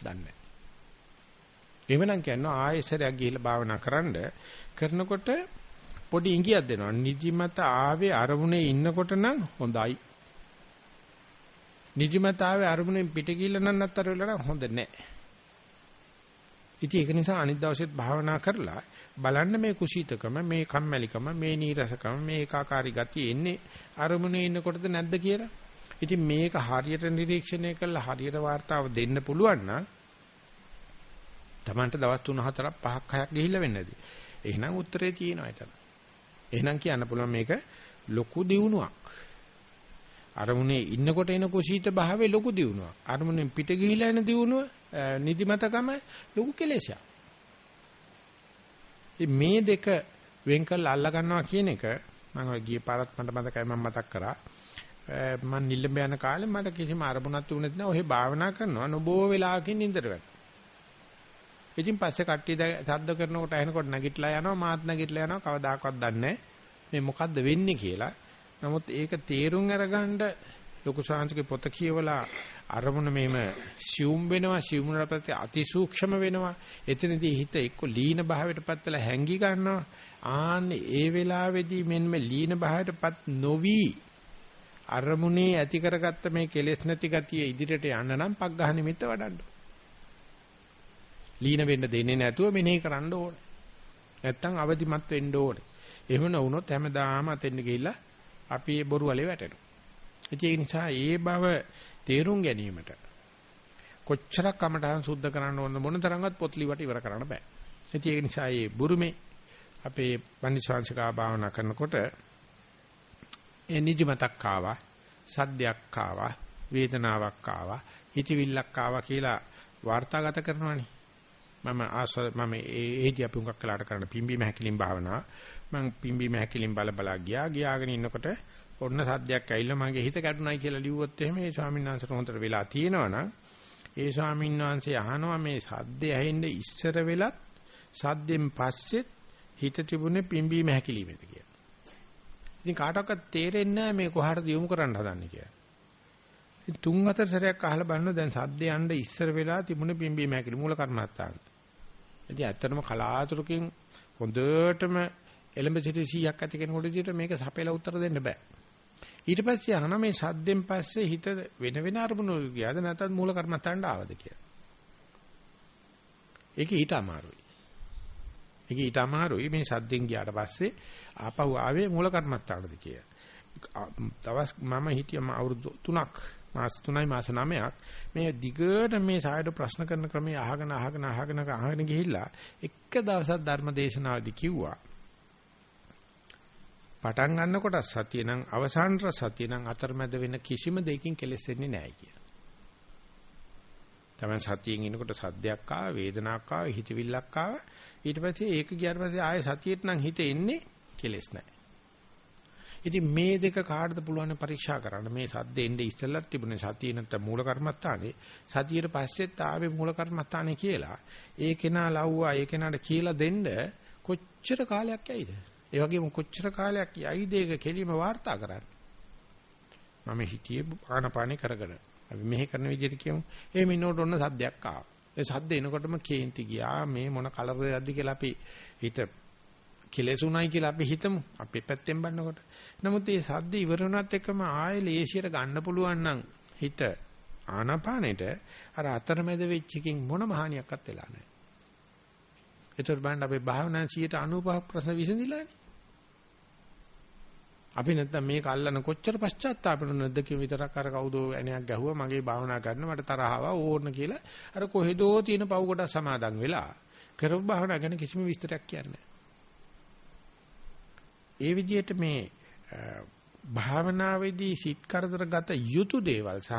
දන්නේ නැහැ. එවනම් කියනවා ආයෙසරයක් ගිහිල්ලා භාවනා කරන්න කරනකොට පොඩි ඉඟියක් දෙනවා. නිදිමත ආවේ අරමුණේ ඉන්නකොට නම් හොඳයි. නිදිමත ආවේ අරමුණෙන් පිට ගිහිල්ලා නන්නත්තර වෙලා නම් හොඳ නැහැ. ඉතින් ඒක නිසා අනිත් දවසෙත් භාවනා කරලා බලන්න මේ කුසීතකම මේ කම්මැලිකම මේ නීරසකම මේ ඒකාකාරී ගතිය එන්නේ අරමුණේ ඉන්නකොටද නැද්ද කියලා. ඉතින් මේක හරියට නිරීක්ෂණය කළා හරියට වார்த்தාව දෙන්න පුළුවන් නම් Tamanට දවස් 3 4ක් 5ක් 6ක් ගිහිල්ලා වෙන්නේ නැති. එහෙනම් උත්තරේ තියෙනවා එතන. එහෙනම් කියන්න පුළුවන් මේක ලොකු දියුණුවක්. අරමුණේ ඉන්නකොට එන කුසීත භාවයේ ලොකු දියුණුවක්. අරමුණෙන් පිට ගිහිලා එන දියුණුව නිදිමතකම ලොකු කෙලෙසයක්. මේ දෙක වෙන් කරලා අල්ලා ගන්නවා කියන එක මම ගිය පාරත් මට මතකයි මම මතක් කරා. මම නිල්ලඹ යන කාලේ මට කිසිම අරමුණක් තුනේ නැහැ. ඔහෙ භාවනා කරනවා නොබෝ වෙලාවකින් නින්දට වැටෙනවා. ඉතින් පස්සේ කට්ටිය සද්ද කරනකොට ඇහෙනකොට නැගිටලා යනවා මාත් නැගිටලා යනවා කවදාකවත් දන්නේ මේ මොකද්ද වෙන්නේ කියලා. නමුත් ඒක තේරුම් අරගන්න ලොකු ශාන්තිගේ පොත කියවලා අරමුණ මෙහෙම සියුම් වෙනවා සියුම්නට පස්සේ අතිසූක්ෂම වෙනවා එතනදී හිත එක්ක ලීන භාවයටපත් වෙලා හැංගි ගන්නවා ආන්නේ ඒ වෙලාවේදී මෙන්න ලීන භාවයටපත් නොවි අරමුණේ ඇති කරගත්ත මේ කෙලෙස් නැති ගතිය ඉදිරියට යන්න නම් පග්ඝහ නිමිත්ත වඩන්න ලීන වෙන්න දෙන්නේ නැතුව මෙනෙහි කරන්න ඕනේ. නැත්තම් අවදිමත් වෙන්න ඕනේ. එහෙම නොවුනොත් හැමදාම අතෙන් ගිහිල්ලා අපි ඒ බොරු වලේ වැටෙනවා. ඒ නිසා ඒ බව තේරුම් ගැනීමට කොච්චරක් කමටහන් සුද්ධ කරන්න ඕන මොන තරම්වත් පොත් ලිවට ඉවර කරන්න බෑ. ඒක නිසා මේ බුරුමේ අපේ පන්සිවාංශකා භාවනා කරනකොට ඒ නිදිමතක් ආවා, සද්දයක් ආවා, වේදනාවක් ආවා, හිතවිල්ලක් ආවා කියලා වාර්තාගත කරනවනේ. මම ආස මම ඒදී අපි උඟක් කළාට කරන පිම්බීම හැකිලින් භාවනාව මම පිම්බීම හැකිලින් බල බලා ගියා ගියාගෙන ඉන්නකොට ඔන්න සද්දයක් ඇවිල්ලා මගේ හිත කැඩුනයි කියලා ලිව්වොත් එහෙම ඒ ස්වාමීන් වහන්සේට හොඳට වෙලා තියෙනවනම් ඒ ස්වාමීන් වහන්සේ අහනවා මේ සද්දේ ඇහෙන්න ඉස්සර වෙලත් සද්දෙන් පස්සෙත් හිත තිබුණේ පිම්බීම හැකිලිමේද කියලා. ඉතින් කාටවත් තේරෙන්නේ නැහැ මේ කොහාටද යොමු කරන්න හදන්නේ කියලා. ඉතින් තුන් හතර සැරයක් අහලා බලනවා දැන් සද්දේ යන්න ඉස්සර වෙලා තිබුණේ පිම්බීම හැකිලි මූල කර්මත්තාන. ඉතින් ඇත්තටම කලාතුරකින් හොඳටම එලඹ සිටි 100ක් ඇති කෙනෙකුට විදිහට මේක සපේලා උත්තර දෙන්න බෑ. ඊට පස්සේ අහන මේ සද්දෙන් පස්සේ හිත වෙන වෙන අරමුණු ගියාද නැත්නම් මූල කර්මත්තාන්ට ආවද කියලා. ඒක ඊට අමාරුයි. ඒක ඊට අමාරුයි මේ සද්දෙන් ගියාට පස්සේ ආපහු ආවේ මූල කර්මත්තානද කියලා. දවස් මම හිටියම අවුරුදු 3ක් මාස 3යි මාස 9ක් මේ දිගට මේ සායද ප්‍රශ්න කරන ක්‍රමයේ අහගෙන අහගෙන අහගෙන අහගෙන ගිහිල්ලා එක දවසක් ධර්ම දේශනාවේදී කිව්වා පටන් ගන්නකොට සතිය නම් අවසානට සතිය නම් අතරමැද වෙන කිසිම දෙයකින් කෙලෙස් වෙන්නේ නැහැ කියලා. තමයි සතියෙන් ඉනකොට සද්දයක් ආව, වේදනාවක් ආව, හිතවිල්ලක් ආව. ඊට පස්සේ ඒක ගියාට පස්සේ ආයේ සතියට නම් හිත එන්නේ කෙලෙස් නැහැ. ඉතින් මේ දෙක කාටද පුළුවන් පරීක්ෂා කරන්න මේ සද්දේ එන්නේ ඉස්සෙල්ලත් තිබුණේ සතිය නැත්නම් මූල කර්මස්ථානේ සතියට පස්සෙත් ආවේ මූල කර්මස්ථානේ කියලා ඒ කෙනා ලව්වා ඒ කෙනාට කියලා දෙන්න කොච්චර කාලයක් ඇයිද ඒ වගේම කොච්චර කාලයක් යයිද ඒක කෙලිම වාර්තා කරන්න? මම හිතියේ ආනපානේ කරගෙන. අපි මෙහෙ කරන විදිහට කියමු. ඒ මිනෝට ඔන්න සද්දයක් ආවා. ඒ සද්ද එනකොටම කේන්ති ගියා. මේ මොන කලරයක්ද කියලා අපි හිත කෙලෙසුණයි කියලා අපි හිතමු. අපේ පැත්තෙන් බලනකොට. නමුත් මේ සද්ද ඉවර වුණත් එක්කම ආයෙ ලේසියට ගන්න පුළුවන් නම් හිත ආනාපානෙට අර අතරමැද වෙච්ච එකකින් මොන මහානියක්වත් වෙලා නැහැ. ඒතර බලන්න අපේ භාවනා 95ක් ප්‍රශ්න විසඳිලානේ. අපි නැත්තම් මේක අල්ලන කොච්චර පශ්චාත්තාපන නැද්ද කියන විතරක් අර කවුදෝ ඇණයක් ගැහුවා මගේ භාවනා කරන්න මට තරහව ඕන කියලා අර කොහෙදෝ තියෙන පව් කොට සමාදන් වෙලා කරපු භාවනා ගැන කිසිම විස්තරයක් කියන්නේ ඒ විදිහට මේ භාවනාවේදී සිත් කරදරගත යුතු දේවල් සහ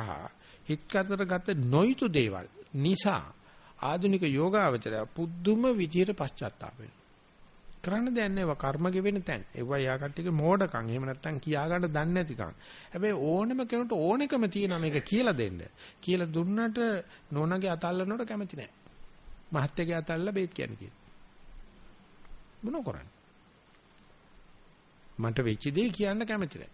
හිත කරදරගත නොයුතු දේවල් නිසා ආධුනික යෝගාවචරය පුදුම විදියට පශ්චාත්තාප වෙනවා. කරන්න දෙයක් නෑ කර්ම ගෙවෙන තැන්. ඒවා යා කට්ටියගේ මෝඩකම්. එහෙම නැත්නම් කියා ගන්න දන්නේ නැතිකම්. හැබැයි ඕනෙම කෙනෙකුට ඕනෙකම තියෙනවා මේක කියලා දෙන්න. කියලා දුන්නට නෝනගේ අතල්ලනකොට කැමති නෑ. මහත්යගේ අතල්ලා බේත් කියන්නේ කියලා. මොන කරන්නේ? මට වෙච්ච දේ කියන්න කැමති නැහැ.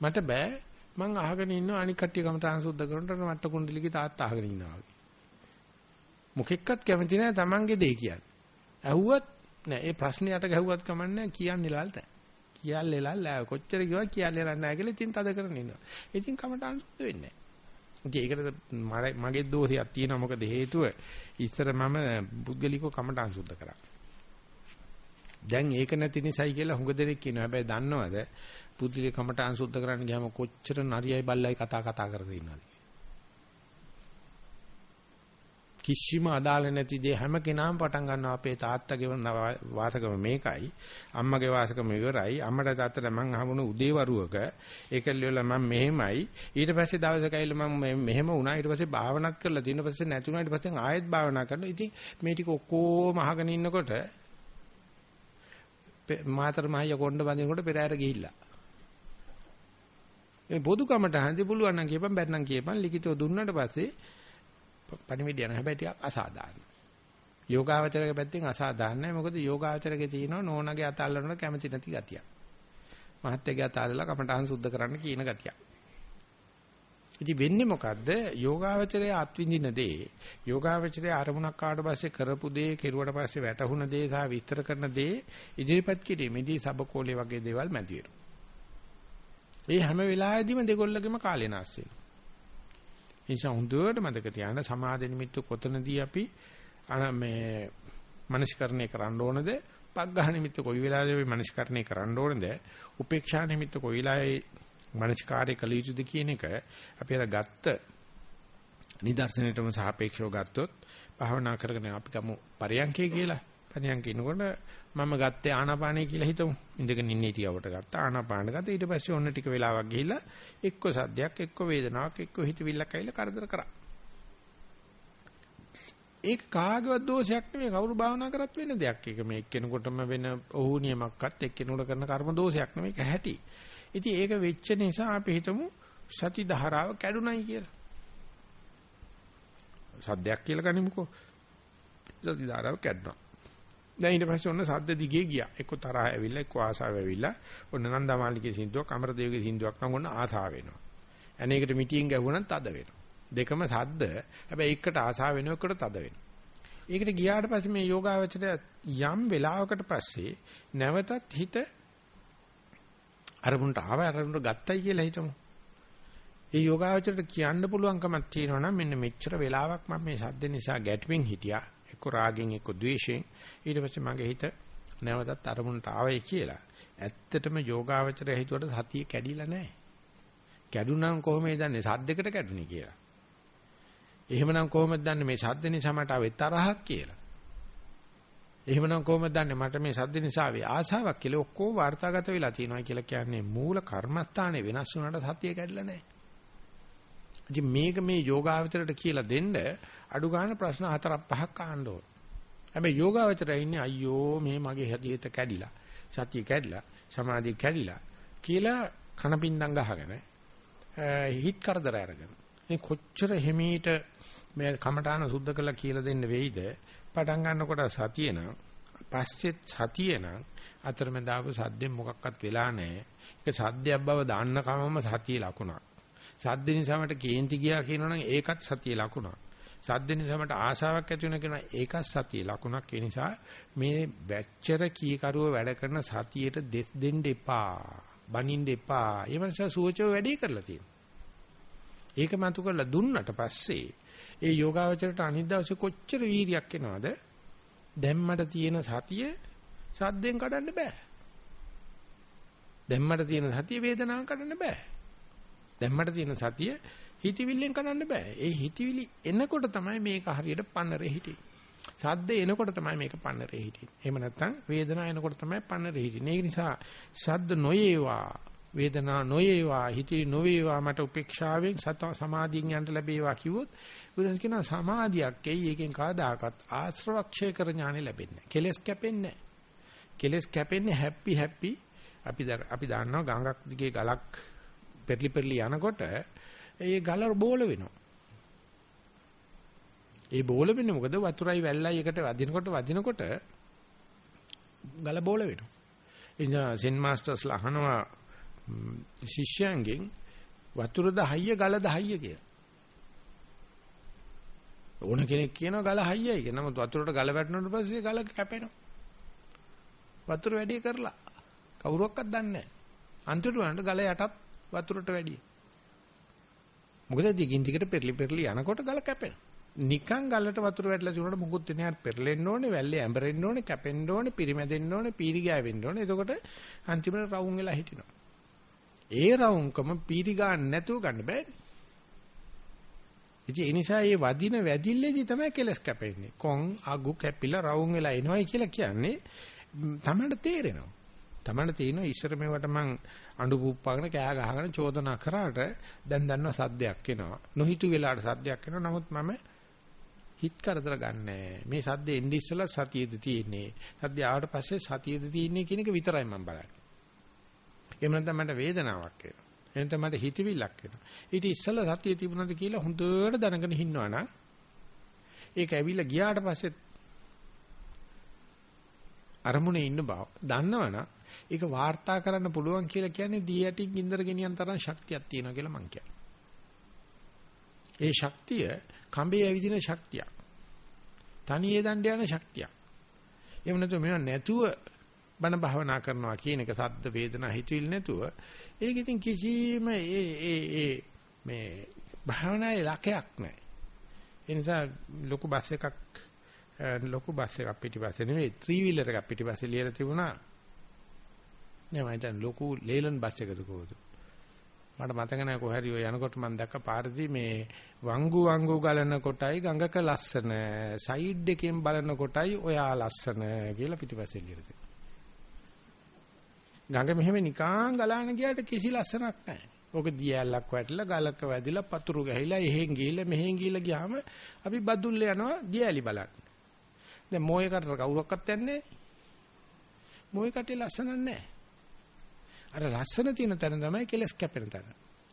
මට බෑ මං අහගෙන ඉන්න අනික් කට්ටිය කමටහන් සුද්ධ කරනකොට මට කුණ්ඩලිකේ තාත්තා අහගෙන ඉන්නවා වගේ. මොකෙක්වත් කැමති නැහැ Tamange දේ කියන්න. ඇහුවත් නෑ ඒ ප්‍රශ්නේ යට ගැහුවත් කමන්නේ කියන්නේ ලල්ට. කියන්නේ ලල් කොච්චර කිව්වා කියන්නේ ලල් නැහැ කියලා ඉතින් තද කරගෙන ඉන්නවා. ඉතින් කමටහන් සුද්ධ වෙන්නේ නැහැ. ඒකට මගේ දෝෂයක් තියෙනවා මොකද හේතුව ඉස්සර මම පුද්ගලිකව කමටහන් සුද්ධ කරා. දැන් ඒක නැති නිසායි කියලා හුඟ දෙනෙක් කියනවා. හැබැයි දන්නවද පුදුලේ කමටහන් සුද්ධ කරන්න ගියාම කොච්චර නරියයි බල්ලයි කතා කතා කරගෙන ඉන්නවද? කිසිම අදාළ නැති දේ හැම කෙනාම පටන් ගන්නවා. අපේ තාත්තගේ වාසකම මේකයි. අම්මගේ වාසකම ඉවරයි. අම්මට තාත්තට මං අහමුණු උදේවරුවක ඒකල්ලිවල මම මෙහෙමයි. ඊට පස්සේ දවසක ඇවිල්ලා මම මෙහෙම වුණා. ඊට පස්සේ භාවනාත් කරලා ඊට පස්සේ නැති වුණා. ඊට පස්සේ ආයෙත් භාවනා කරනවා. ඉතින් මේ ටික ඔක්කොම අහගෙන ඉන්නකොට මාතර මහය කොණ්ඩ බඳිනකොට පෙරහැර ගිහිල්ලා. මේ පොදු කමට හන්දි පුළුවන් නම් කියපන් බැරි නම් කියපන්. ලිඛිතව දුන්නාට පස්සේ පණිවිඩ යන හැබැයි ටිකක් අසාධාරණ. යෝගාවචරයේ පැත්තෙන් අසාධාරණයි. මොකද යෝගාවචරයේ තියෙනවා නෝනගේ අත අල්ලනකොට කැමති නැති ගතියක්. මහත්යගේ අත අල්ලලා කමටහන් සුද්ධ කරන්න කියන ගතියක්. ඉතින් වෙන්නේ මොකද්ද? යෝගාවචරයේ අත්විඳින දේ, යෝගාවචරයේ අරමුණක් ආවට පස්සේ කරපු දේ, කෙරුවට පස්සේ වැටහුණ දේ සහ විස්තර කරන දේ ඉදිරිපත් කිරීමේදී සබකෝලේ වගේ දේවල් මැදි වෙනවා. ඒ හැම වෙලාවෙදීම දෙගොල්ලගෙම කාලේ නාස් වෙනවා. ඒ නිසා හොඳට මතක තියාගන්න සමාධි නිමිත්ත කොතනදී අපි මේ මනස්කරණය කරන්න ඕනද? පග්ඝහ නිමිත්ත කොයි වෙලාවෙද අපි මනස්කරණය කරන්න ඕනද? උපේක්ෂා නිමිත්ත කොයි වෙලාවේ මනස්කාරය කළ යුතුද කියන එක අපි අර ගත්ත නිදර්ශනයටම සාපේක්ෂව ගත්තොත් භාවනා කරගෙන අපි කමු පරියන්කේ කියලා. පරියන්කේ ඉනකොට මම ගත්තේ ආනාපානයි කියලා හිතමු. ඉඳගෙන ඉන්නේ ඉතියවට ගත්තා ආනාපාන ගත්තා. ඊට පස්සේ ඔන්න ටික වෙලාවක් ගිහිල්ලා එක්ක සද්දයක් එක්ක වේදනාවක් එක්ක හිතවිල්ලක් ඇවිල්ලා කරදර කරා. ඒක කාගේවත් දෝෂයක් නෙමෙයි කවුරු භාවනා කරත් වෙන දෙයක්. ඒක මේ එක්කෙනෙකුටම වෙන ඔහු නියමක්වත් එක්කෙනෙකුට කරන කර්ම දෝෂයක් නෙමෙයි ඒක ඇහැටි. ඉතින් ඒක වෙච්ච නිසා අපි හිතමු සති ධාරාව කැඩුනයි කියලා. සද්දයක් කියලා ගනිමුකෝ. සති ධාරාව කැඩුනා. දැන් ඊට පස්සේ ඔන්න සද්ද දිගේ ගියා. එක්ක තරහ ඇවිල්ලා එක්ක ආසාව ඇවිල්ලා ඔන්න නන්දමාලිගේ සින්දුවක් අමරදේවගේ සින්දුවක් නම් ඔන්න ආසාව වෙනවා. අනේකට මිටියෙන් ගැහුවනම් තද වෙනවා. දෙකම සද්ද. හැබැයි එකට ආසාව වෙන එකට තද වෙනවා. ඒකට ගියාට පස්සේ මේ යෝගාවචරය යම් වෙලාවකට පස්සේ නැවතත් හිත අරමුණට ආව අරමුණට ගත්තයි කියලා හිතමු. ඒ යෝගාවචරයට කියන්න පුළුවන්කමක් තියෙනවා නම් මෙන්න මෙච්චර වෙලාවක් මම මේ සද්ද නිසා ගැටෙමින් හිටියා. එක්ක රාගෙන් එක්ක ද්වේෂයෙන් ඊට පස්සේ මගේ හිත නැවතත් අරමුණට ආවයි කියලා. ඇත්තටම යෝගාවචරය හිතුවට සතිය කැඩිලා නැහැ. කැඩුනම් කොහොමද දන්නේ සද්දයකට කැඩුනේ කියලා. එහෙමනම් කොහොමද දන්නේ මේ සද්ද නිසා මට ආවේ තරහක් කියලා. එහෙමනම් කොහොමද දන්නේ මට මේ සද්ද නිසා ආවේ ආසාවක් කියලා ඔක්කොම වාර්තාගත වෙලා තියෙනවා කියලා කියන්නේ මූල කර්මස්ථානේ වෙනස් වුණාට සතිය කැඩිලා නැහැ. ඉතින් මේක මේ යෝගාවචරයට කියලා දෙන්න අඩු ගන්න ප්‍රශ්න හතරක් පහක් අහන්න ඕන. හැබැයි යෝගාවචරය ඉන්නේ අයියෝ මේ මගේ හදිහිත කැඩිලා සතිය කැඩිලා සමාධිය කැඩිලා කියලා කනපින්දම් ගහගෙන හිත කරදර අරගෙන මේ කොච්චර හිමීට මේ කමඨාන සුද්ධ කළා කියලා දෙන්න වෙයිද? පටන් ගන්නකොට සතිය නම් පස්සෙත් සතිය නම් අතරමැදාව සද්දෙන් මොකක්වත් වෙලා නැහැ. ඒක සද්දයක් බව දාන්න කමම සතිය ලකුණක්. සද්ද නිසා මට කේන්ති ගියා කියනවනම් ඒකත් සතිය ලකුණක්. සද්ද නිසා මට ආශාවක් ඇති වෙන කෙනා ඒක සතිය. ලකුණක් ඒ නිසා මේ වැච්චර කීකරුව වැඩ කරන සතියේට දෙස් දෙන්න එපා. බනින්න එපා. ඒ මනස සුවචව වැඩේ කරලා තියෙනවා. ඒක මතු කරලා දුන්නට පස්සේ ඒ යෝගාවචරයට අනිත් දවසේ කොච්චර වීරියක් එනවද? දැම්මට තියෙන සතිය සද්දෙන් කඩන්න බෑ. දැම්මට තියෙන සතිය වේදනාවෙන් කඩන්න බෑ. දැම්මට තියෙන සතිය හිතවිල්ලෙන් කරන්න බෑ. ඒ හිතවිලි එනකොට තමයි මේක හරියට පන්නරේ හිටින්නේ. සද්ද එනකොට තමයි මේක පන්නරේ හිටින්නේ. එහෙම නැත්නම් වේදනාව එනකොට තමයි පන්නරේ හිටින්නේ. ඒ නිසා සද්ද නොයේවා වේදනා නොයේවා හිතේ නොවේවා මට උපේක්ෂාවෙන් සත සමාධියෙන් යන්න ලැබේවා කිව්වොත් බුදුන් කියනවා සමාධියක් එයි ඒකෙන් කවදාකවත් ආශ්‍රවක්ෂය කර ඥානෙ ලැබෙන්නේ නැහැ. කෙලස් කැපෙන්නේ නැහැ. කෙලස් කැපෙන්නේ හැපි හැපි අපි අපි දන්නවා ගඟක් දිගේ ගලක් පෙරලි පෙරලි යනකොට ඒ ගල බෝල වෙනවා. ඒ බෝල වෙන්නේ මොකද වතුරයි වැල්ලයි එකට වදිනකොට වදිනකොට ගල බෝල වෙනවා. එනිසා සෙන් මාස්ටර්ස්ලා අහනවා ශිෂ්‍යයන්ගෙන් වතුරද හයිය ගලද හයිය කියලා. ඕන කෙනෙක් කියනවා ගල හයියයි කියලා. නමුත් වතුරට ගල වැටුණාට පස්සේ ගල කැපෙනවා. වතුර වැඩි කරලා කවුරුවක්වත් දන්නේ නැහැ. අන්තිමට වුණාට ගල යටත් වතුරට වැඩියි. මොකද දිගින් දිගට පෙරලි පෙරලි යනකොට ගල කැපෙනවා. නිකන් ගලට වතුර වැටලා තිබුණාට මුකුත් වෙන්නේ නැහැ. පෙරලෙන්න ඕනේ, වැල්ලේ ඇඹරෙන්න ඕනේ, කැපෙන්න ඕනේ, පිරිමැදෙන්න ඕනේ, පීරි ගෑවෙන්න ඕනේ. එතකොට අන්තිමට රවුම් වෙලා හිටිනවා. ඒ රවුම්කම පීරි ගන්න නැතුව ගන්න බෑනේ. ඉතින් ඒ නිසා මේ වදින වැදිල්ලේදී තමයි කෙලස් කැපෙන්නේ. කොන් අගු කැපිලා රවුම් වෙලා එනවයි කියලා කියන්නේ තමන්ට තේරෙනවා. තමන්ට තේරෙනවා ඉස්සර මේවට මං අඬු පුප්පාගෙන කෑ ගහගෙන චෝදනා කරාට දැන් දන්නවා සද්දයක් එනවා. නොහිතු වෙලාවට සද්දයක් එනවා. නමුත් මම හිත කරදර ගන්නෑ. මේ සද්ද එන්නේ ඉස්සලා සතියේද තියෙන්නේ. සද්ද ආවට පස්සේ සතියේද තියෙන්නේ කියන එක විතරයි මම බලන්නේ. එහෙම නැත්නම් මට වේදනාවක් එනවා. එහෙනම් මට හිතවිල්ලක් එනවා. ඊට ඉස්සලා සතිය තිබුණාද කියලා හොඳට දැනගෙන ඉන්නවනම් ඒක ඇවිල්ලා ගියාට පස්සේ අරමුණේ ඉන්න බව දන්නවනම් ඒක වාර්තා කරන්න පුළුවන් කියලා කියන්නේ දී යටින් ගින්දර ගෙනියන තරම් ශක්තියක් තියෙනවා කියලා මං කියන්නේ. ඒ ශක්තිය කඹේ ඇවිදින ශක්තියක්. තනියේ දණ්ඩ යන ශක්තියක්. එහෙම නැතු මේවා නැතුව බණ භාවනා කරනවා කියන එක සද්ද වේදනා හිතවිලි නැතුව ඒක ඉතින් කිසිම ඒ ඒ ඒ මේ භාවනාවේ ලකයක් නැහැ. ඒ නිසා ලොකු බස් එකක් ලොකු බස් එකක් පිටිපස්සේ නෙවෙයි ත්‍රී වීලර් එකක් පිටිපස්සේ ලියලා තිබුණා. නෑ මම හිතන්නේ ලොකු ලේලන් බස් එකද කොහොමද? මට මතක නැහැ කොහරි ඔය යනකොට මම දැක්ක පාරදී මේ වංගු වංගු ගලන කොටයි ගඟක ලස්සන සයිඩ් එකෙන් බලන කොටයි ඔයා ලස්සන කියලා පිටිපස්සේ ලියලා තියෙනවා. ගඟ මෙහෙම නිකාං ගලාන ගියාට කිසි ලස්සනක් නැහැ. ඕක දියැලක් වැටිලා ගලක වැදිලා පතුරු ගහිලා එහෙන් ගිහිල්ලා මෙහෙන් ගිහිල්ලා ගියාම අපි බදුල්ල යනවා දියැලි බලන්න. දැන් මොයේ කට කවුරක්වත් යන්නේ මොයේ කටේ ලස්සන නැහැ. අර ලස්සන තියෙන තැන තමයි කෙලස් කැපෙන තැන.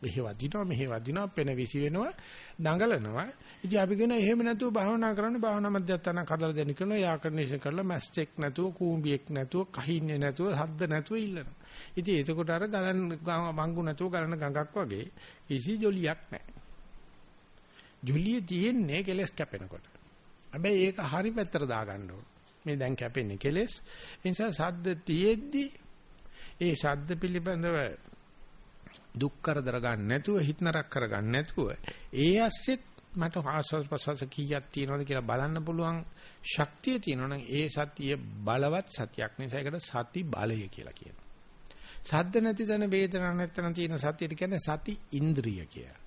මෙහෙ වදිනවා මෙහෙ වදිනවා පෙන විසි වෙනවා දඟලනවා. ඉතින් අපි කියන එහෙම නැතුව භාවනා කරන්න භාවනා මධ්‍යස්ථානක් හදලා දෙන්න කරනවා යාකර්නේෂන් කරලා මැස්ටෙක් නැතුව කූඹියෙක් නැතුව කහින්නේ නැතුව හද්ද නැතුව ඉල්ලනවා. ඉතින් එතකොට අර ගලන් වංගු නැතුව ගලන ගඟක් වගේ කිසි ජොලියක් නැහැ. ජොලිය තියෙන්නේ කෙලස් කැපෙනකොට. හැබැයි ඒක හරි පැත්තට දාගන්න ඕන. මේ දැන් කැපෙන්නේ කෙලස්. ඒ නිසා සද්ද තියෙද්දි ඒ ශබ්ද පිළිබඳව දුක් කරදර ගන්න නැතුව හිත නරක කර ගන්න නැතුව ඒ ඇස්සෙත් මට ආස්වාද ප්‍රසවාස කීයක් තියෙනවද කියලා බලන්න පුළුවන් ශක්තිය තියෙනවනම් ඒ සතිය බලවත් සතියක් නිසා ඒකට සති බලය කියලා කියනවා. සද්ද නැති තැන වේදනාවක් නැත්නම් තියෙන සතියට කියන්නේ සති ඉන්ද්‍රිය කියලා.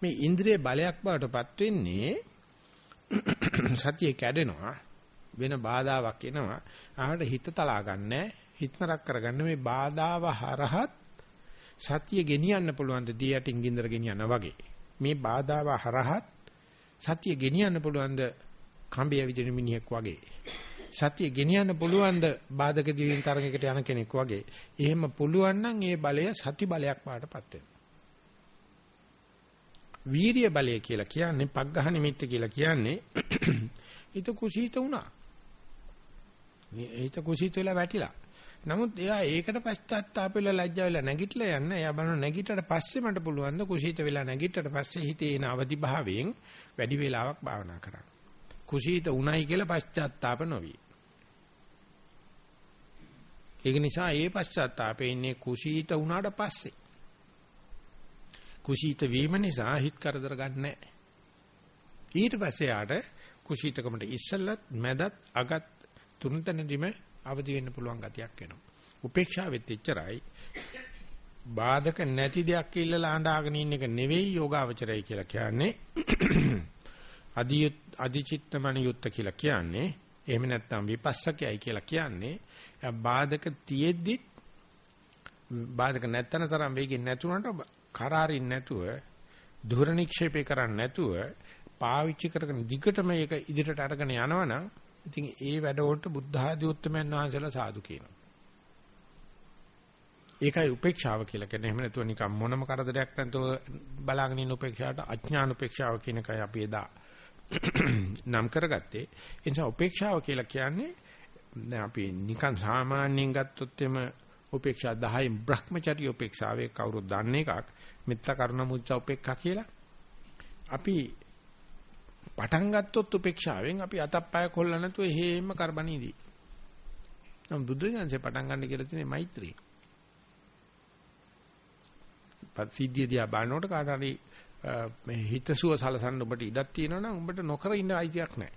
මේ ඉන්ද්‍රිය බලයක් බවටපත් වෙන්නේ සතිය කැඩෙනවා වෙන බාධාවක් එනවා. ආහට හිත තලා ගන්නෑ හිතනරක් කරගන්න මේ බාධාව හරහත් සතිය ගෙනියන්න පුළුවන් ද දී යටින් ගින්දර ගෙනියන වගේ. මේ බාධාව හරහත් සතිය ගෙනියන්න පුළුවන් ද කම්බිය විදින මිනිහෙක් වගේ. සතිය ගෙනියන්න පුළුවන් ද බාධක දිවින් තරඟයකට යන කෙනෙක් වගේ. එහෙම පුළුවන් නම් ඒ බලය සති බලයක් වාටපත් වෙනවා. වීරිය බලය කියලා කියන්නේ පග්ඝහ නිමිත්ත කියලා කියන්නේ හිත කුසීත වුණා. මේ හිත කුසීත වෙලා වැටිලා. නමුත් එයා ඒකට පශ්චාත්තාප වෙලා ලැජ්ජා වෙලා නැගිටලා යන්න. එයා බලන නැගිටට පස්සේ මට පුළුවන් ද කුසීත වෙලා නැගිටට පස්සේ හිතේ එන අවදි භාවයෙන් වැඩි වේලාවක් භාවනා කරන්න. කුසීත උණයි කියලා පශ්චාත්තාප නොවි. ඒක නිසා ඒ පශ්චාත්තාපේ ඉන්නේ කුසීත වුණාට පස්සේ. කුසීත වීම නිසා හිත කරදර ගන්නෑ. ඊට පස්සේ යාට කුසීතකමට ඉස්සෙල්ලත් මැදත් අගත් තුන්තැනදීම අවදි වෙන්න පුළුවන් ගතියක් එනවා. උපේක්ෂාවෙත් එච්චරයි. බාධක නැති දෙයක් ඉල්ලලා අඬාගෙන ඉන්න එක නෙවෙයි යෝගාවචරය කියලා කියන්නේ. අදි අදිචිත්තමන යුත්ත කියලා කියන්නේ. එහෙම නැත්නම් විපස්සකයයි කියලා කියන්නේ. බාධක තියෙද්දි බාධක නැත්තන තරම් වේගෙන් නැතුණට කරාරින් නැතුව දුර නික්ෂේපේ කරන්නේ නැතුව පාවිච්චි කරගෙන දිගටම මේක ඉදිරියට අරගෙන යනවනම් ඉතින් ඒ වැඩවලට බුද්ධ ආදී උත්තමයන් වහන්සේලා සාදු කියනවා. ඒකයි උපේක්ෂාව කියලා කියන්නේ. එහෙම නැතුව නිකන් මොනම කරදරයක් නැතුව බලාගෙන ඉන්න උපේක්ෂාවට අඥාන උපේක්ෂාව කියන එකයි අපි එදා නම් කරගත්තේ. ඒ නිසා උපේක්ෂාව කියලා කියන්නේ දැන් අපි නිකන් සාමාන්‍යයෙන් ගත්තොත් එම උපේක්ෂා 10න් Brahmacharya උපේක්ෂාවේ කවුරුත් දන්නේ එකක්. මෙත්ත කරුණ මුච්චා උපේක්ඛා කියලා. අපි පටන් ගත්තොත් උපේක්ෂාවෙන් අපි අතප්පය කොල්ල නැතුව එහෙම කරබනීදී. නම් බුදුරජාණන්සේ පටන් ගන්න කියලා තියෙන්නේ මෛත්‍රිය. පසිද්ධිය දිහා බලනකොට කාට හරි මේ හිතසුව සලසන්න ඔබට ඉඩක් තියෙනවා නම් ඔබට නොකර ඉන්න අයිතියක් නැහැ.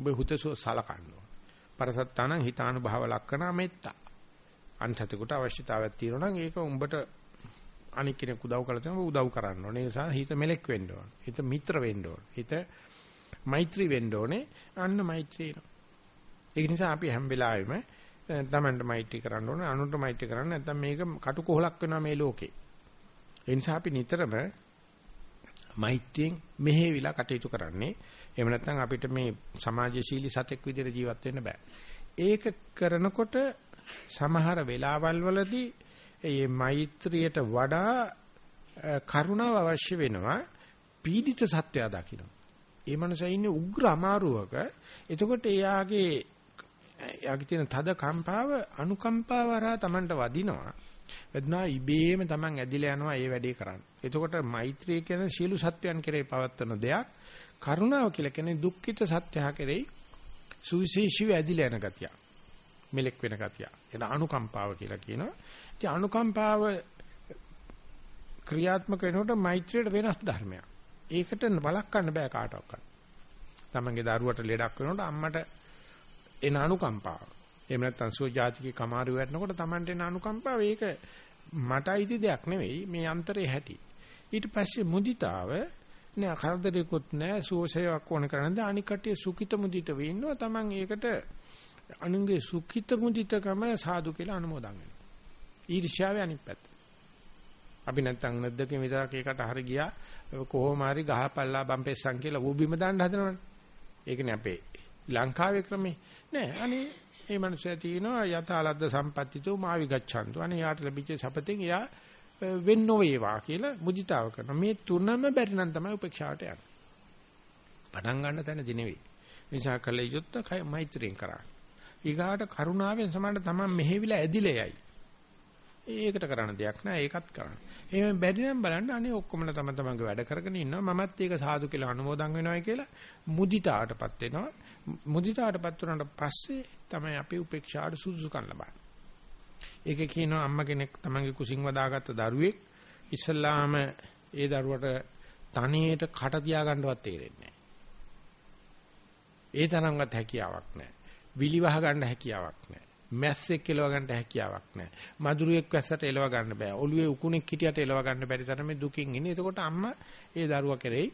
ඔබ හිතසුව සලකන්න ඕන. පරසත්තානං හිතානුභව ලක්කනා මෙත්තා. අන්තතෙකුට අවශ්‍යතාවයක් තියෙනවා නම් ඒක උඹට අනික් කෙනෙක් උදව් කළා තමයි උදව් කරන්න ඕනේ. ඒ නිසා හිත මෙලෙක් වෙන්න ඕනේ. හිත මිත්‍ර වෙන්න ඕනේ. හිත මෛත්‍රී වෙන්න ඕනේ. අන්න මෛත්‍රී එනවා. ඒක නිසා අපි හැම වෙලාවෙම තමන්ට මෛත්‍රී කරන්න ඕනේ. අනුන්ට මෛත්‍රී කරන්න නැත්නම් මේක කටුකොහලක් වෙනවා මේ ලෝකේ. ඒ නිසා අපි නිතරම මෛත්‍රියෙන් මෙහෙවිලා කටයුතු කරන්නේ. එහෙම නැත්නම් අපිට මේ සමාජශීලී සතෙක් විදිහට ජීවත් වෙන්න බෑ. ඒක කරනකොට සමහර වෙලාවල් වලදී මේ මෛත්‍රියට වඩා කරුණාව අවශ්‍ය වෙනවා පීඩිත සත්‍යය දකින්න. ඒ මනුස්සයා ඉන්නේ උග්‍ර අමාරුවක. එතකොට එයාගේ එයාගේ තියෙන තද කම්පාව අනුකම්පාව හරහා Tamanට වදිනවා. එදනා ඉබේම Taman ඇදිලා යනවා ඒ වැඩේ කරන්න. එතකොට මෛත්‍රිය කියන සියලු සත්‍යයන් කෙරෙහි පවත්වන දෙයක්. කරුණාව කියලා කියන්නේ දුක්ඛිත සත්‍යහ කෙරෙහි සුවිශේෂීව ඇදිලා යන ගතිය. මෙලෙක් වෙන ගතිය. ඒක අනුකම්පාව කියලා කියනවා. ඉතින් අනුකම්පාව ක්‍රියාත්මක වෙනකොට මෛත්‍රියට වෙනස් ධර්මයක්. ඒකට වළක්වන්න බෑ කාටවත්. තමන්ගේ දරුවට ලෙඩක් වෙනකොට අම්මට එන අනුකම්පාව. එහෙම නැත්නම් සුවජාතිකේ කමාරු වැටෙනකොට තමන්ට එන අනුකම්පාව ඒක මට අයිති දෙයක් නෙවෙයි මේ අන්තරේ හැටි. ඊට පස්සේ මුදිතාව නෑ කරදරයක්වත් නෑ සුවසේවක් ඕන කරන්නේ අනික් කටිය සුඛිත මුදිත වෙන්නවා තමන් ඒකට අනුන්ගේ සුඛිත මුදිතකම සාදු කියලා අනුමෝදන් වෙනවා. ඊර්ෂ්‍යාවේ අනිත් පැත්ත. අපි නැත්තම් නැද්දකින් විතරක් ඒකට හරි ගියා කොහොම හරි ගහපල්ලා බම්පෙස්සන් කියලා ඌ බිම දාන්න හදනවනේ. ඒකනේ අපේ ලංකාවේ ක්‍රමේ. නෑ අනේ මේ මනුස්සයා තියෙනවා යථාලද්ද සම්පත්තිතෝ මාවි ගච්ඡන්තු. අනේ යාට ලැබිච්ච සපතෙන් එයා වෙන්නෝ වේවා කියලා මුදිතාව කරනවා. මේ තුනම බැරි නම් තමයි උපේක්ෂාවට යන්නේ. පටන් ගන්න තැනදී නෙවෙයි. නිසා කල යුත්තේ මෛත්‍රියෙන් කරා. ඊගාට කරුණාවෙන් සමාන තමයි මෙහෙවිලා ඇදිලා යයි. ඒකට කරන්න දෙයක් නෑ ඒකත් කරන්න. එහෙම බැරි නම් බලන්න අනේ ඔක්කොමලා තම තමන්ගේ වැඩ කරගෙන ඉන්නවා මමත් ඒක සාදු කියලා අනුමෝදන් වෙනවයි කියලා මුදිතාටපත් වෙනවා. මුදිතාටපත් වුණාට පස්සේ තමයි අපි උපේක්ෂාට සුදුසුකම් ලබන්නේ. ඒකේ කියනවා අම්මා කෙනෙක් තමන්ගේ කුසින් වදාගත්ත දරුවෙක් ඉස්සල්ලාම ඒ දරුවට තනියට කට තියාගන්නවත් තේරෙන්නේ නැහැ. ඒ තරම්වත් හැකියාවක් නැහැ. විලි වහ ගන්න හැකියාවක් නැහැ. මැස්සෙක් එලව ගන්න හැකියාවක් නැහැ. මදුරුවෙක් වැස්සට එලව ගන්න බෑ. ඔළුවේ උකුණෙක් හිටියට එලව ගන්න බැරි තරමේ දුකින් ඉන්නේ. එතකොට අම්මා ඒ දරුවා කෙරෙහි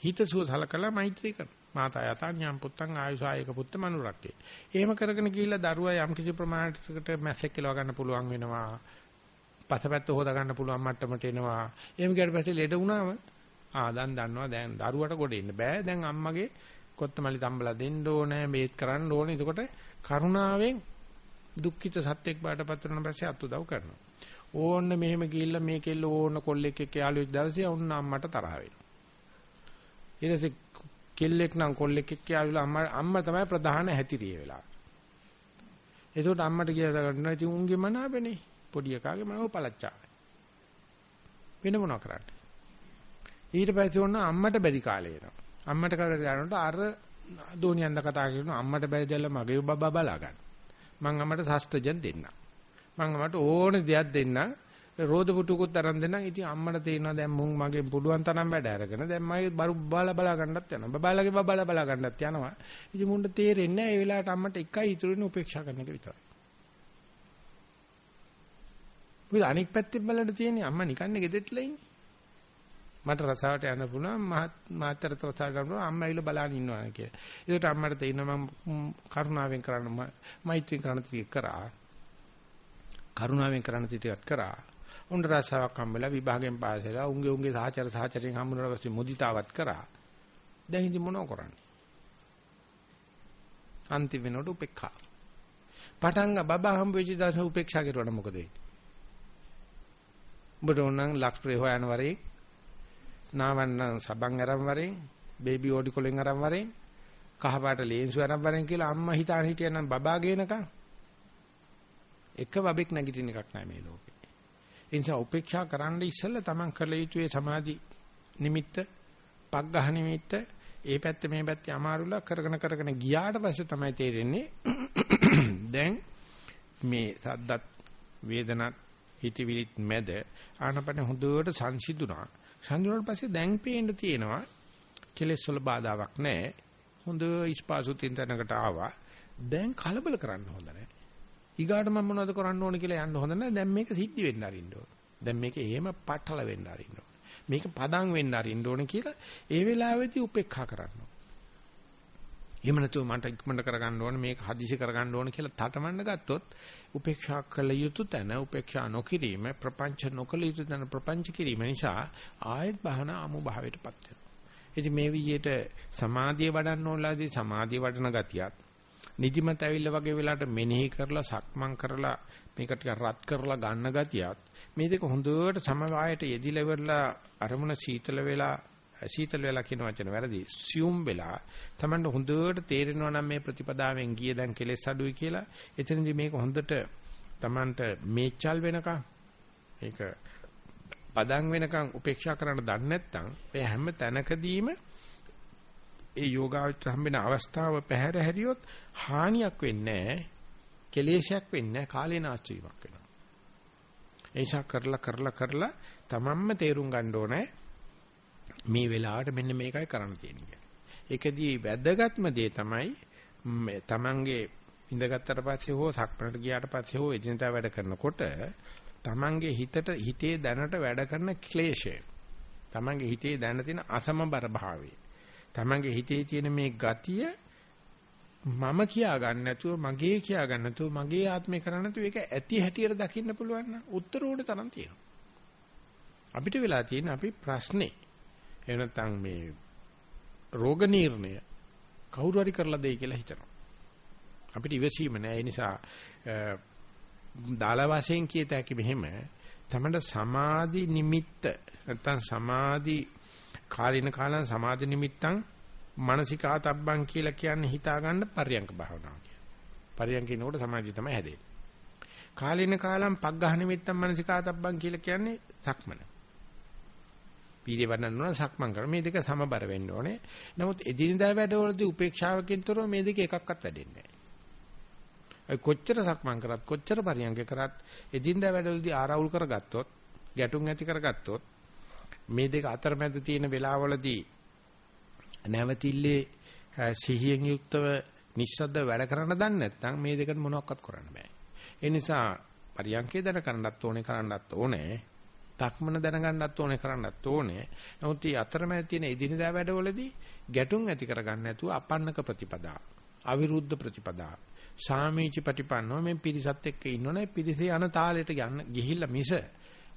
හිතසුව සලකලා මෛත්‍රී කරනවා. මාතා යතඥාම් පුත්තං ආයුසායක පුත්ත මනුරක්කේ. එහෙම කරගෙන ගිහිල්ලා දරුවා යම් කිසි ප්‍රමාණයකට මැස්සෙක් එලව ගන්න පුළුවන් වෙනවා. පසපැත්ත හොදා ගන්න පුළුවන් මට්ටමට එනවා. එහෙම ගියට පස්සේ ලෙඩ වුණාම ආ දැන් දන්නවා දැන් දරුවට ගොඩ එන්න බෑ. දැන් අම්මගේ කොත්තමලි තම්බලා දෙන්න ඕනේ, මේත් කරන්න ඕනේ. එතකොට කරුණාවෙන් දුක්ඛිත සත්‍යෙක් බාටපත් වෙන පස්සේ අත් උදව් කරනවා. ඕන්න මෙහෙම ගිහිල්ලා මේ කෙල්ල ඕන්න කොල්ලෙක් එක්ක යාළු වෙච්ච දවසේ ඔන්න අම්මට තරහ වෙනවා. ඊට පස්සේ කෙල්ලෙක් නම් කොල්ලෙක් එක්ක යාළුලා අම්මා අම්මා තමයි ප්‍රධාන හැතිරිය වෙලා. එතකොට අම්මට කියලා ගන්නවා ඉතින් උන්ගේ මනාපනේ පොඩි එකාගේ මනෝ පළච්චා. වෙන මොනවා කරන්නේ? ඊට පස්සේ ඔන්න අම්මට බැරි කාලේ එනවා. අම්මට කරලා යනකොට අර දෝනියන්ද කතා කරනවා අම්මට බැරි දෙයක් මගේ බබා බලා ගන්න. මං අම්මට ශාස්ත්‍රජන් දෙන්න. මං අම්මට ඕන දෙයක් දෙන්න. රෝද පුටුකුත් අරන් දෙන්නම්. ඉතින් අම්මට තේරෙනවා දැන් මුන් මගේ පුළුවන් තරම් වැඩ අරගෙන දැන් මගේ බරු බාලා බලා ගන්නත් යනවා. බබාලගේ බබාලා බලා ගන්නත් යනවා. ඉතින් මුන්ට තේරෙන්නේ නැහැ ඒ වෙලාවට අම්මට එකයි ඉතුරු වෙන්නේ උපේක්ෂා කරන එක විතරයි. මොකද අනික් පැත්තෙන් බලන්න තියෙන්නේ අම්මා නිකන්නේ ගෙදෙට්ටලා ඉන්නේ. මට රසාවට යන්න පුළුවන් මාතර තෝසා ගන්නවා අම්මා ඇවිල්ලා බලන් ඉන්නවා කියලා. ඒකට අම්මට තේිනවා මම කරුණාවෙන් කරන්න මෛත්‍රී කරන්න ටික කරා. කරුණාවෙන් කරන්න ටිකක් කරා. උන් රසාවක් හම්බෙලා විභාගයෙන් පාස් වෙලා උන්ගේ උන්ගේ සහචර සහචරයෙන් හම්බුනට පස්සේ මුදිතාවත් කරා. දැන් ඉතින් මොනව කරන්නේ? අන්තිම වෙනකොට උපේක්ෂා. පටන් බබා හම්බ වෙච්ච දවසේ උපේක්ෂා කරුවා මොකද වෙන්නේ? ඔබට ඕනනම් ලක්ෂ්ප්‍රේ හොයන වරේ නාවන්න සබන් අරන් වරෙන් බේබි ඕඩි කොලෙන් අරන් වරෙන් කහපාට ලේන්සු අරන් වරෙන් කියලා අම්මා හිතාන හිටියනම් බබා ගේනකම් එක බබෙක් නැගිටින එකක් නෑ මේ ලෝකේ. ඒ නිසා උපේක්ෂා කරන්න ඉස්සෙල්ලා Taman කළ යුතුයේ සමාධි නිමිත්ත, පග්ඝහ නිමිත්ත, ඒ පැත්ත මේ පැත්තේ අමාරුලා කරගෙන කරගෙන ගියාට පස්සේ තමයි තේරෙන්නේ දැන් මේ සද්දත් වේදනත් හිතවිලිත් මැද ආනපන හොඳට සංසිඳුණා. සංජුණාට පස්සේ දැන් පේන්න තියෙනවා කෙලෙස් වල බාධාවක් නැහැ. හොඳ ඉස්පාසු තින්තනකට ආවා. දැන් කලබල කරන්න හොඳ නැහැ. ඊගාට මම මොනවද කරන්න ඕන කියලා යන්න හොඳ නැහැ. දැන් මේක සිද්ධ වෙන්න අරින්න ඕන. දැන් මේක එහෙම පටල වෙන්න අරින්න ඕනේ. මේක පදම් වෙන්න අරින්න ඕනේ කියලා ඒ වෙලාවේදී උපේක්ෂා කරන්න ඕනේ. එහෙම නැතුව මට ඉක්මනට කරගන්න ඕනේ මේක හදිසි කරගන්න ඕනේ කියලා තටමන්න ගත්තොත් උපේක්ෂා කළ යුතු තැන උපේක්ෂා නොකිරීම ප්‍රපංච නොකළ යුතු තැන ප්‍රපංච කිරීම නිසා ආයත් බහන අමු භාවයටපත් වෙනවා. ඉතින් මේ විදිහට සමාධිය වඩන්න ඕනලාදී සමාධිය වඩන ගතියත් නිදිමත ඇවිල්ලා වගේ වෙලාවට මෙනෙහි කරලා සක්මන් කරලා මේක ටික රත් කරලා ගන්න ගතියත් මේ දෙක හොඳට සමவாயයට යෙදිලා වෙලා අරමුණ සීතල වෙලා සීතල වෙලා කියන වචන වැරදි. සියුම් වෙලා Tamanට හොඳට තේරෙනවා නම් මේ ප්‍රතිපදාවෙන් ගිය දැන් කෙලෙස් අඩුයි කියලා. එතනදී මේක හොඳට Tamanට මේචල් වෙනකම් ඒක පදන් වෙනකම් උපේක්ෂා කරන්න දන්නේ නැත්නම් ඒ හැම තැනකදීම ඒ යෝගාවචර හම්බෙන අවස්ථාව පැහැර හැරියොත් හානියක් වෙන්නේ නැහැ කෙලේශයක් වෙන්නේ නැහැ කාලේ නාස්ති වීමක් වෙනවා ඒෂා කරලා කරලා කරලා තමන්ම තේරුම් ගන්න ඕනේ මේ වෙලාවට මෙන්න මේකයි කරන්න තියෙන්නේ. ඒකදී වැදගත්ම දේ තමයි තමන්ගේ ඉඳගත්තට පස්සේ හෝ සක්මණට ගියාට පස්සේ හෝ එදිනදා වැඩ කරනකොට තමන්ගේ හිතට හිතේ දැනට වැඩ කරන ක්ලේශය. තමන්ගේ හිතේ දැන තියෙන අසමබර භාවය. තමන්ගේ හිතේ තියෙන මේ ගතිය මම කියා ගන්න නැතුව මගේ කියා ගන්න නැතුව මගේ ආත්මේ කරන්න නැතුව ඒක ඇති හැටියට දකින්න පුළුවන් නම් උත්තර උඩ තරම් තියෙනවා. අපිට වෙලා තියෙන අපි ප්‍රශ්නේ එහෙම නැත්නම් මේ රෝග නිర్ణය කවුරු හරි කරලා දෙයි කියලා හිතනවා අපිට ඉවසීම නැහැ ඒ නිසා දාලා වශයෙන් කියත හැකි මෙහෙම තමන්න සමාධි නිමිත්ත නැත්තම් සමාධි කාලින කාලං සමාධි නිමිත්තං මානසිකාතබ්බං කියලා කියන්නේ හිතා ගන්න පරියංක භාවනාව කියන. පරියංකිනකොට සමාධිය තමයි හැදෙන්නේ. කාලින කාලං පග්ඝහ නිමිත්තං මානසිකාතබ්බං කියලා කියන්නේ සක්මන. පීඩේ වඩන්න ඕන සක්මන් කරන මේ දෙක සමබර වෙන්න ඕනේ. නමුත් එදිනදා වැඩවලදී උපේක්ෂාවකින් තොරව මේ දෙක එකක්වත් වැඩෙන්නේ නැහැ. කොච්චර සක්මන් කරත් කොච්චර පරියන්ක කරත් එදින්දා වැඩවලදී ආරවුල් කරගත්තොත් ගැටුම් ඇති කරගත්තොත් මේ දෙක අතරමැද තියෙන වෙලාවවලදී නැවතිල්ලේ සිහියෙන් යුක්තව නිස්සද්ද වැඩ කරන්න දන්නේ නැත්නම් මේ දෙකට මොනවක්වත් කරන්න බෑ. ඒ නිසා පරියන්කේ දැන කරන්නත් ඕනේ කරන්නත් ඕනේ. තක්මන දැනගන්නත් ඕනේ කරන්නත් ඕනේ. නමුත් මේ අතරමැද තියෙන එදිනදා වැඩවලදී ගැටුම් ඇති කරගන්න නැතුව අපන්නක ප්‍රතිපදා, අවිරුද්ධ ප්‍රතිපදා සාමීච ප්‍රතිපන්නව මේ පිරිසත් එක්ක ඉන්නෝනේ පිරිසේ යන තාලෙට යන්න ගිහිල්ලා මිස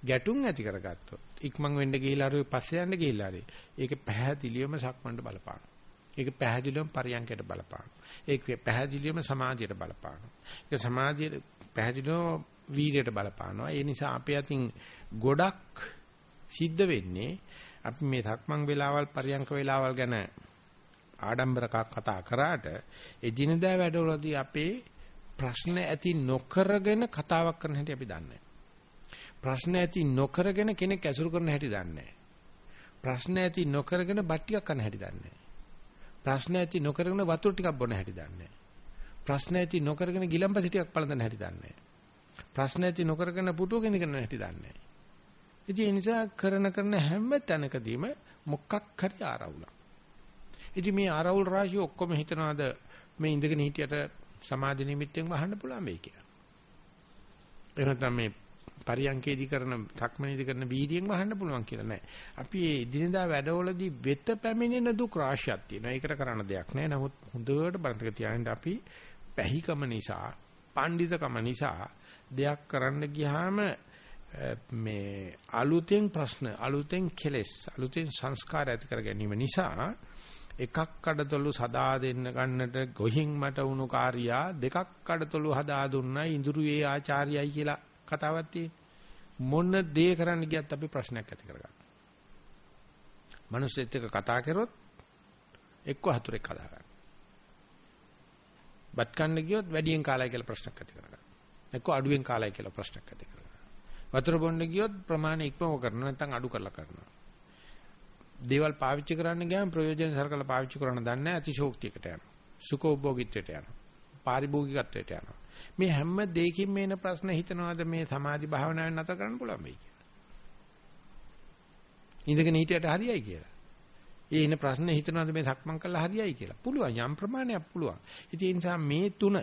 ගැටුම් ඇති කරගත්තොත් ඉක්මන් වෙන්න ගිහිල්ලා අර පස්සේ යන්න ගිහිල්ලා හරි ඒක පැහැදිලිවම සක්මන්ට බලපාන. ඒක පැහැදිලිවම පරියන්කයට බලපාන. ඒක පැහැදිලිවම සමාධියට බලපාන. ඒක සමාධියට පැහැදිලිවම වීර්යයට බලපානවා. ඒ නිසා අපේ අතින් ගොඩක් සිද්ධ වෙන්නේ අපි මේ සක්මන් වේලාවල් පරියන්ක වේලාවල් ගැන ආඩම්බරකක් කතා කරාට එදිනදා වැඩවලදී අපේ ප්‍රශ්න ඇති නොකරගෙන කතාවක් කරන හැටි අපි දන්නේ ප්‍රශ්න ඇති නොකරගෙන කෙනෙක් ඇසුරු කරන හැටි දන්නේ ප්‍රශ්න ඇති නොකරගෙන බත් ටිකක් කන හැටි දන්නේ ප්‍රශ්න ඇති නොකරගෙන වතුර ටිකක් බොන හැටි දන්නේ ප්‍රශ්න ඇති නොකරගෙන ගිලම්පසි ටිකක් පළඳන හැටි දන්නේ ප්‍රශ්න ඇති නොකරගෙන පුටුව ගෙනිකන හැටි දන්නේ ඉතින් ඒ නිසා කරන කරන හැම තැනකදීම මොකක් හරි ආරවුලක් ඉතින් මේ ආරවුල් රාශිය ඔක්කොම හිතනවාද මේ ඉඳගෙන හිටියට සමාධි නිමිත්තෙන් වහන්න පුළුවන් වෙයි කියලා. එහෙම නැත්නම් මේ පරියංකේදී කරන තක්මනේදී කරන වීර්යයෙන් වහන්න පුළුවන් කියලා නෑ. අපි මේ දිනදා වැඩවලදී වෙත පැමිණෙන දුක් රාශියක් තියෙනවා. ඒකට කරන්න දෙයක් නෑ. නමුත් හොඳට බලතක තියාගෙන අපි පැහිකම නිසා, පඬිතකම නිසා දෙයක් කරන්න ගියාම මේ අලුතෙන් ප්‍රශ්න, අලුතෙන් කෙලෙස්, අලුතෙන් සංස්කාර ඇති කර ගැනීම නිසා එකක් කඩතොළු සදා දෙන්න ගන්නට ගොහින් මට වුණු කාර්යයා දෙකක් කඩතොළු හදා දුන්නයි ඉඳුරුවේ ආචාර්යයි කියලා කතාවක් මොන දේ කරන්න ගියත් අපි ප්‍රශ්නයක් ඇති කරගන්නවා. මිනිස්සෙත් එක්ක කතා කරොත් එක්ක හතුරෙක් හදා ගන්න. බත් කන්න ගියොත් වැඩියෙන් කාලයි කියලා ප්‍රශ්නයක් ඇති කරගන්න. එක්ක අඩුවෙන් කාලයි කියලා ප්‍රශ්නයක් ඇති කරගන්න. වතුර බොන්න ගියොත් ප්‍රමාණය ඉක්මව කරනවා නැත්නම් අඩු කරලා කරනවා. දේවල් පාවිච්චි කරන්න ගියාම ප්‍රයෝජන සරකලා පාවිච්චි කරන්න දන්නේ නැහැ අතිශෝක්තියකට යනවා. සුඛෝභෝගීත්වයට යනවා. පාරිභෝගිකත්වයට යනවා. මේ හැම දෙයකින් මේන ප්‍රශ්න හිතනවාද මේ සමාධි භාවනාවෙන් නැතර කරන්න පුළුවන් වෙයි කියලා. ඉඳගෙන හිටියට හරියයි කියලා. ඒ ඉන ප්‍රශ්න හිතනවාද මේ සක්මන් කළා හරියයි කියලා. පුළුවන් යම් ප්‍රමාණයක් පුළුවන්. ඉතින් ඒ නිසා මේ තුන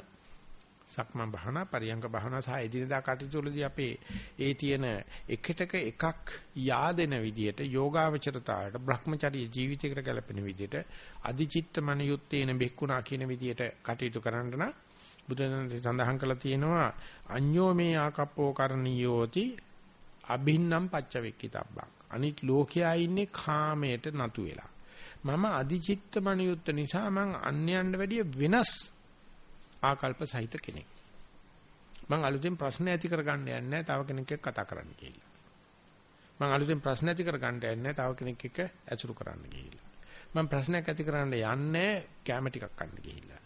සක්මන් භාවනා පරියංග භාවනා සහ එදිනදා කටයුතු වලදී අපේ ඒ තියෙන එකටක එකක් yaadෙන විදියට යෝගාවචරතාවට Brahmacharya ජීවිතයකට ගැලපෙන විදියට අදිචිත්ත මනියුත්තේන බෙක්කුණා කියන විදියට කටයුතු කරන්න නම් බුදුරජාණන් සඳහන් කළා තියෙනවා අඤ්ඤෝ මේ ආකප්පෝ කරණීයෝති අභින්නම් පච්චවෙක්කිතබ්බං. අනිත් ලෝකයා ඉන්නේ කාමයට නතු වෙලා. මම අදිචිත්ත මනියුත්ත නිසා මං අන්‍යයන්ට වැඩිය වෙනස් ආකල්ප සහිත කෙනෙක්. මම අලුතෙන් ප්‍රශ්න ඇති කරගන්න යන්නේ තව කෙනෙක් එක්ක කතා කරන්න කියලා. මම අලුතෙන් ප්‍රශ්න ඇති කරගන්න යන්නේ තව කෙනෙක් එක්ක ඇසුරු කරන්න ගිහිල්ලා. මම ප්‍රශ්නයක් ඇති කරන්න යන්නේ කැම ටිකක් කන්න ගිහිල්ලා.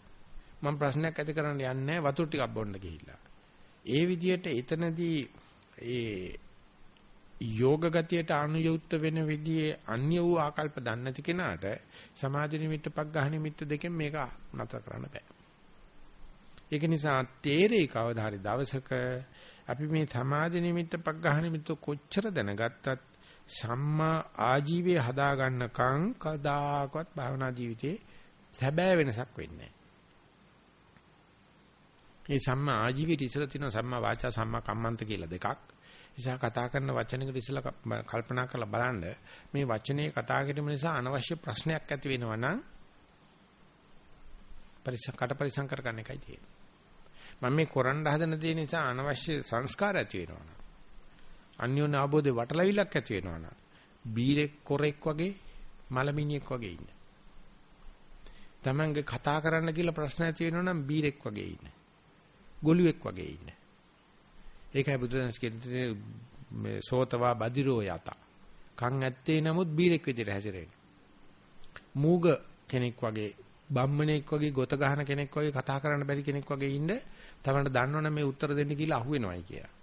මම ප්‍රශ්නයක් ඇති කරන්න යන්නේ වතුර ටිකක් බොන්න ගිහිල්ලා. ඒ විදිහට එතනදී ඒ යෝග ගතියට අනුයුක්ත වෙන විදිහේ අන්‍ය වූ ආකල්ප දන්නේ නැති කෙනාට සමාධි නිමිත්ත පග්ඝහ නිමිත්ත දෙකෙන් මේක නතර කරන්න බෑ. ඒක නිසා තේරේ කවදා හරි දවසක අපි මේ සමාධි නිමිත්ත පග්ඝහ නිමිත්ත කොච්චර දැනගත්තත් සම්මා ආජීවයේ හදා ගන්නකම් කදාකවත් භාවනා ජීවිතේ සැබෑ වෙනසක් වෙන්නේ මේ සම්මා ආජීවයේ ඉස්සලා තියෙන සම්මා වාචා සම්මා කම්මන්ත කියලා දෙකක්. නිසා කතා කරන වචනයකට ඉස්සලා කල්පනා කරලා බලන්න මේ වචනේ කතා කිරීම නිසා අනවශ්‍ය ප්‍රශ්නයක් ඇති වෙනවා නම් පරිසම් කට පරිසම් කර ගන්න එකයි තියෙන්නේ. මම මේ කරන්න හදන දේ නිසා අනවශ්‍ය සංස්කාර ඇති වෙනවා. අන්‍යෝන්‍ය ආબોධේ වටලවිලක් ඇති වෙනවා. බීරෙක් කොරෙක් වගේ මලමිණියෙක් වගේ ඉන්න. Tamange කතා කරන්න කියලා ප්‍රශ්න ඇති වෙනවා නම් බීරෙක් වගේ ඉන්න. ගොළුෙක් වගේ ඉන්න. ඒකයි බුදුදහම කියන්නේ මේ සෝතවා බදිරෝ යත. කන් ඇත්තේ නමුත් බීරෙක් විදිහට හැසිරෙන්නේ. මූග කෙනෙක් වගේ බම්මණෙක් වගේ ගොත ගහන කෙනෙක් වගේ කතා කරන්න බැරි කෙනෙක් වගේ ඉන්න තමන්ට දන්නවනේ මේ උත්තර දෙන්න කියලා අහුවෙනවයි කියලා.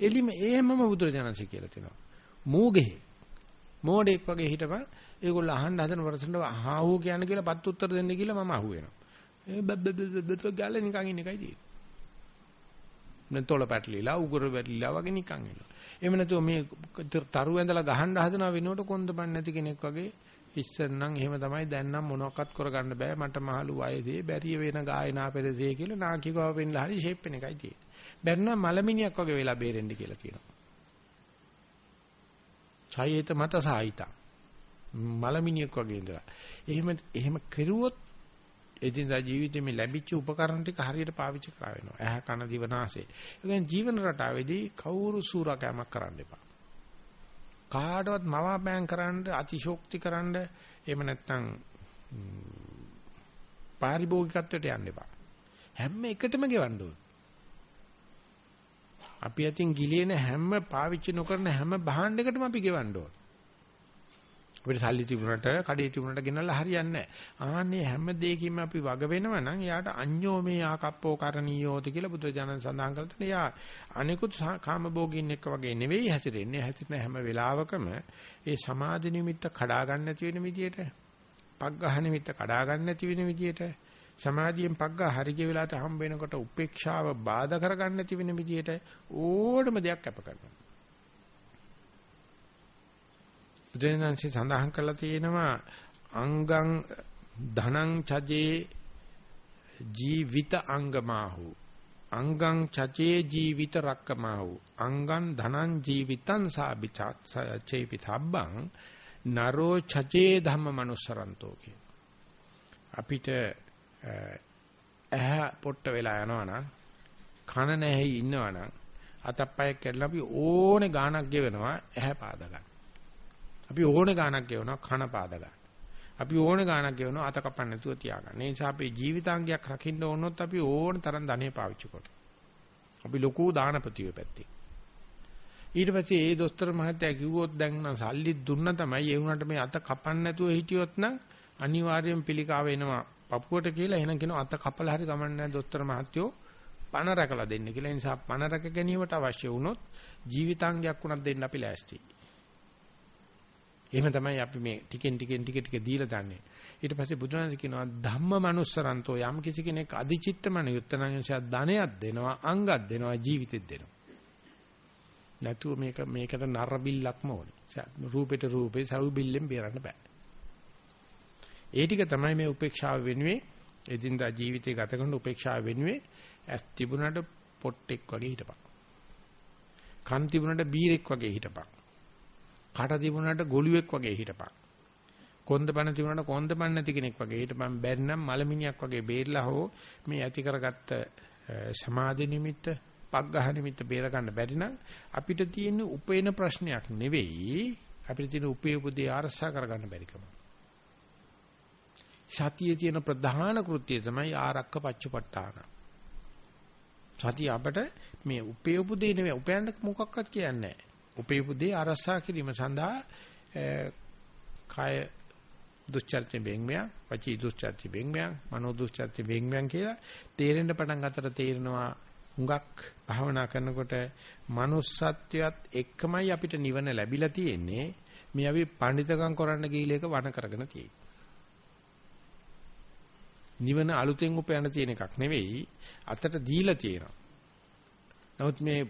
එලිම එහෙමම බුදුරජාණන්සේ කියලා තිනවා. මූගෙහි මෝඩෙක් වගේ හිටපන් ඒගොල්ලෝ අහන්න හදන වරසට ආහෝ කියන කියලා පත් උත්තර දෙන්න කියලා මම අහුවෙනවා. ඒ බබ්බබ්බබ්බ ගාලා නිකන් ඉන්න එකයි තියෙන්නේ. නේ තොල පැටලිලා උගුර පැටලිලා වගේ නිකන් එනවා. එහෙම නැතුව මේ තරු ඇඳලා ගහන්න හදන වෙනකොට කොන්ද බන් නැති කෙනෙක් වගේ ඉස්සර නම් එහෙම තමයි දැන් නම් මොනවත් කරගන්න බෑ මට මහලු වයසේ බැරිය වෙන ගායනා පෙරසේ කියලා නාකිකව වෙන්නලා හරි ෂේප් වෙන එකයි තියෙන්නේ. බැන්න මලමිනියක් වගේ වෙලා බේරෙන්න කියලා කියනවා. ඡායේත මත සායිත මලමිනියක් වගේ ඉඳලා. එහෙම එහෙම කෙරුවොත් එදිනදා ජීවිතේ මේ ලැබිච්ච උපකරණ ටික හරියට පාවිච්චි කරා වෙනවා. ඇහ කන දිව නාසය. ඒ කියන්නේ ජීවන රටාවේදී කවුරු සූරකෑමක් කරන්න එපා. කාටවත් මවාපෑම් කරන්න අතිශෝක්ති කරන්න එහෙම නැත්නම් පාරිභෝගිකත්වයට යන්න එපා. හැම එකටම ගෙවන්න ඕන. අපි අතින් ගිලින හැම පාවිච්චි නොකරන හැම භාණ්ඩයකටම අපි ගෙවන්න ඕන. අපිට සල්ලි තිබුණට කඩේ තිබුණට ගෙනල්ලා හරියන්නේ නැහැ. ආන්නේ හැම දෙයකින්ම අපි වග වෙනවා නම් යාට අඤ්ඤෝ මේ ආකප්පෝ කරණීයෝති කියලා බුදුරජාණන් සඳහන් කළා තන යා අනිකුත් කාමභෝගින් එක්ක වගේ නෙවෙයි හැසිරෙන්නේ. හැසිරෙන හැම වෙලාවකම ඒ සමාධි නිමිත්ත කඩා ගන්න නැති වෙන විදියට, පග්ඝහ නිමිත්ත කඩා ගන්න නැති වෙන විදියට, සමාධියෙන් පග්ඝහ හරිය වෙලාවට හම්බ වෙනකොට උපේක්ෂාව බාධා කරගන්න නැති වෙන විදියට ඕනම දෙයක් අප කරනවා. බුදුරජාණන්සේ සඳහන් කරලා තියෙනවා අංගං ධනං චජේ ජීවිත අංගමාහු. අංගං චජේ ජීවිත රක්කමාහු. අංගං ධනං ජීවිතං සාබිචත් චේපිතබ්බං නරෝ චජේ ධම්ම මනුස්සරන්තෝ කිය අපිට ඇහ පොට්ට වෙලා යනවනම් කන නැහි ඉන්නවනම් අතප්පයක් කැඩලා අපි ඕනේ ගාණක් ගෙවනවා ඇහැ පාද ගන්න. අපි ඕන ගාණක් ගෙවනවා කන පාද ගන්න. අපි ඕන ගාණක් ගෙවනවා අත කපන්න නැතුව තියාගන්න. ඒ නිසා අපේ ජීවිතාංගයක් රකින්න ඕනොත් අපි ඕන තරම් ධනෙ පාවිච්චි කරනවා. අපි ලොකු දානපතියෝ පැත්තේ. ඊට පස්සේ ඒ දොස්තර මහත්තයා කිව්වොත් දැන් නම් සල්ලි දුන්න තමයි ඒ වුණාට මේ අත කපන්න නැතුව හිටියොත් නම් අනිවාර්යෙන් පිළිකාව එනවා පපුවට කියලා එහෙනම් කියනවා අත කපලා හරි ගමන් නැහැ දොස්තර මහත්තයෝ පණ රැකලා දෙන්න කියලා. ඒ නිසා පණ රැක ගැනීමට අවශ්‍ය වුණොත් ජීවිතාංගයක් උනත් දෙන්න අපි ලෑස්තියි. එහෙම තමයි අපි මේ ටිකෙන් ටිකෙන් ටික ටික දීලා දන්නේ. ඊට පස්සේ බුදුරජාණන් කියනවා ධම්ම manussරන්තෝ යම් කිසි කෙනෙක් අධිචිත්තමන යුත්තනම් එනිසා ධනයක් දෙනවා අංගක් දෙනවා ජීවිතෙත් දෙනවා. නැතුව මේක මේකට නරබිල්ලක්ම ඕනේ. රූපෙට රූපේ සව් බිල්ලෙන් බේරන්න බෑ. ඒ ටික තමයි මේ උපේක්ෂාව වෙනුවේ එදින්දා ජීවිතය ගත කරන උපේක්ෂාව වෙනුවේ ඇස් තිබුණාට පොට්ටෙක් වගේ හිටපන්. කන් තිබුණාට බීරෙක් වගේ හිටපන්. කට තිබුණාට ගොළුෙක් වගේ හිටපන්. කොන්ද පණ තිබුණාට කොන්ද පණ නැති කෙනෙක් වගේ හිටපන්. බැන්නම් මලමිනියක් වගේ බේරලා හෝ මේ ඇති කරගත්ත සමාධි නිමිත්ත, පග්ගහ නිමිත්ත බේර ගන්න බැරි නම් අපිට තියෙන උපේන ප්‍රශ්නයක් නෙවෙයි. අපිට තියෙන උපේ උපදී ආරසා කරගන්න බැරිකම. සතියේ තියෙන ප්‍රධාන කෘත්‍යය තමයි ආරක්ක පච්චපට්ඨාන. සතිය අපට මේ උපේ උපදී නෙවෙයි උපයන්න මොකක්වත් කියන්නේ නැහැ. උපේ උපදී ආරසා කිරීම සඳහා කාය දුස්චර්චි බෙන්මයා වචී දුස්චර්චි බෙන්මයා මනෝ දුස්චර්චි බෙන්මයන් කියලා තේරෙන්න පටන් ගන්නතර තේරෙනවා හුඟක් භාවනා කරනකොට manussත්වයත් එක්කමයි අපිට නිවන ලැබිලා තියෙන්නේ මේ අපි පඬිතකම් කරන්න ගිහිල්ලා එක වණ කරගෙන තියෙන්නේ නිවන අලුතෙන් උපයන්න තියෙන එකක් නෙවෙයි අතට දීලා තියෙනවා. නමුත් මේ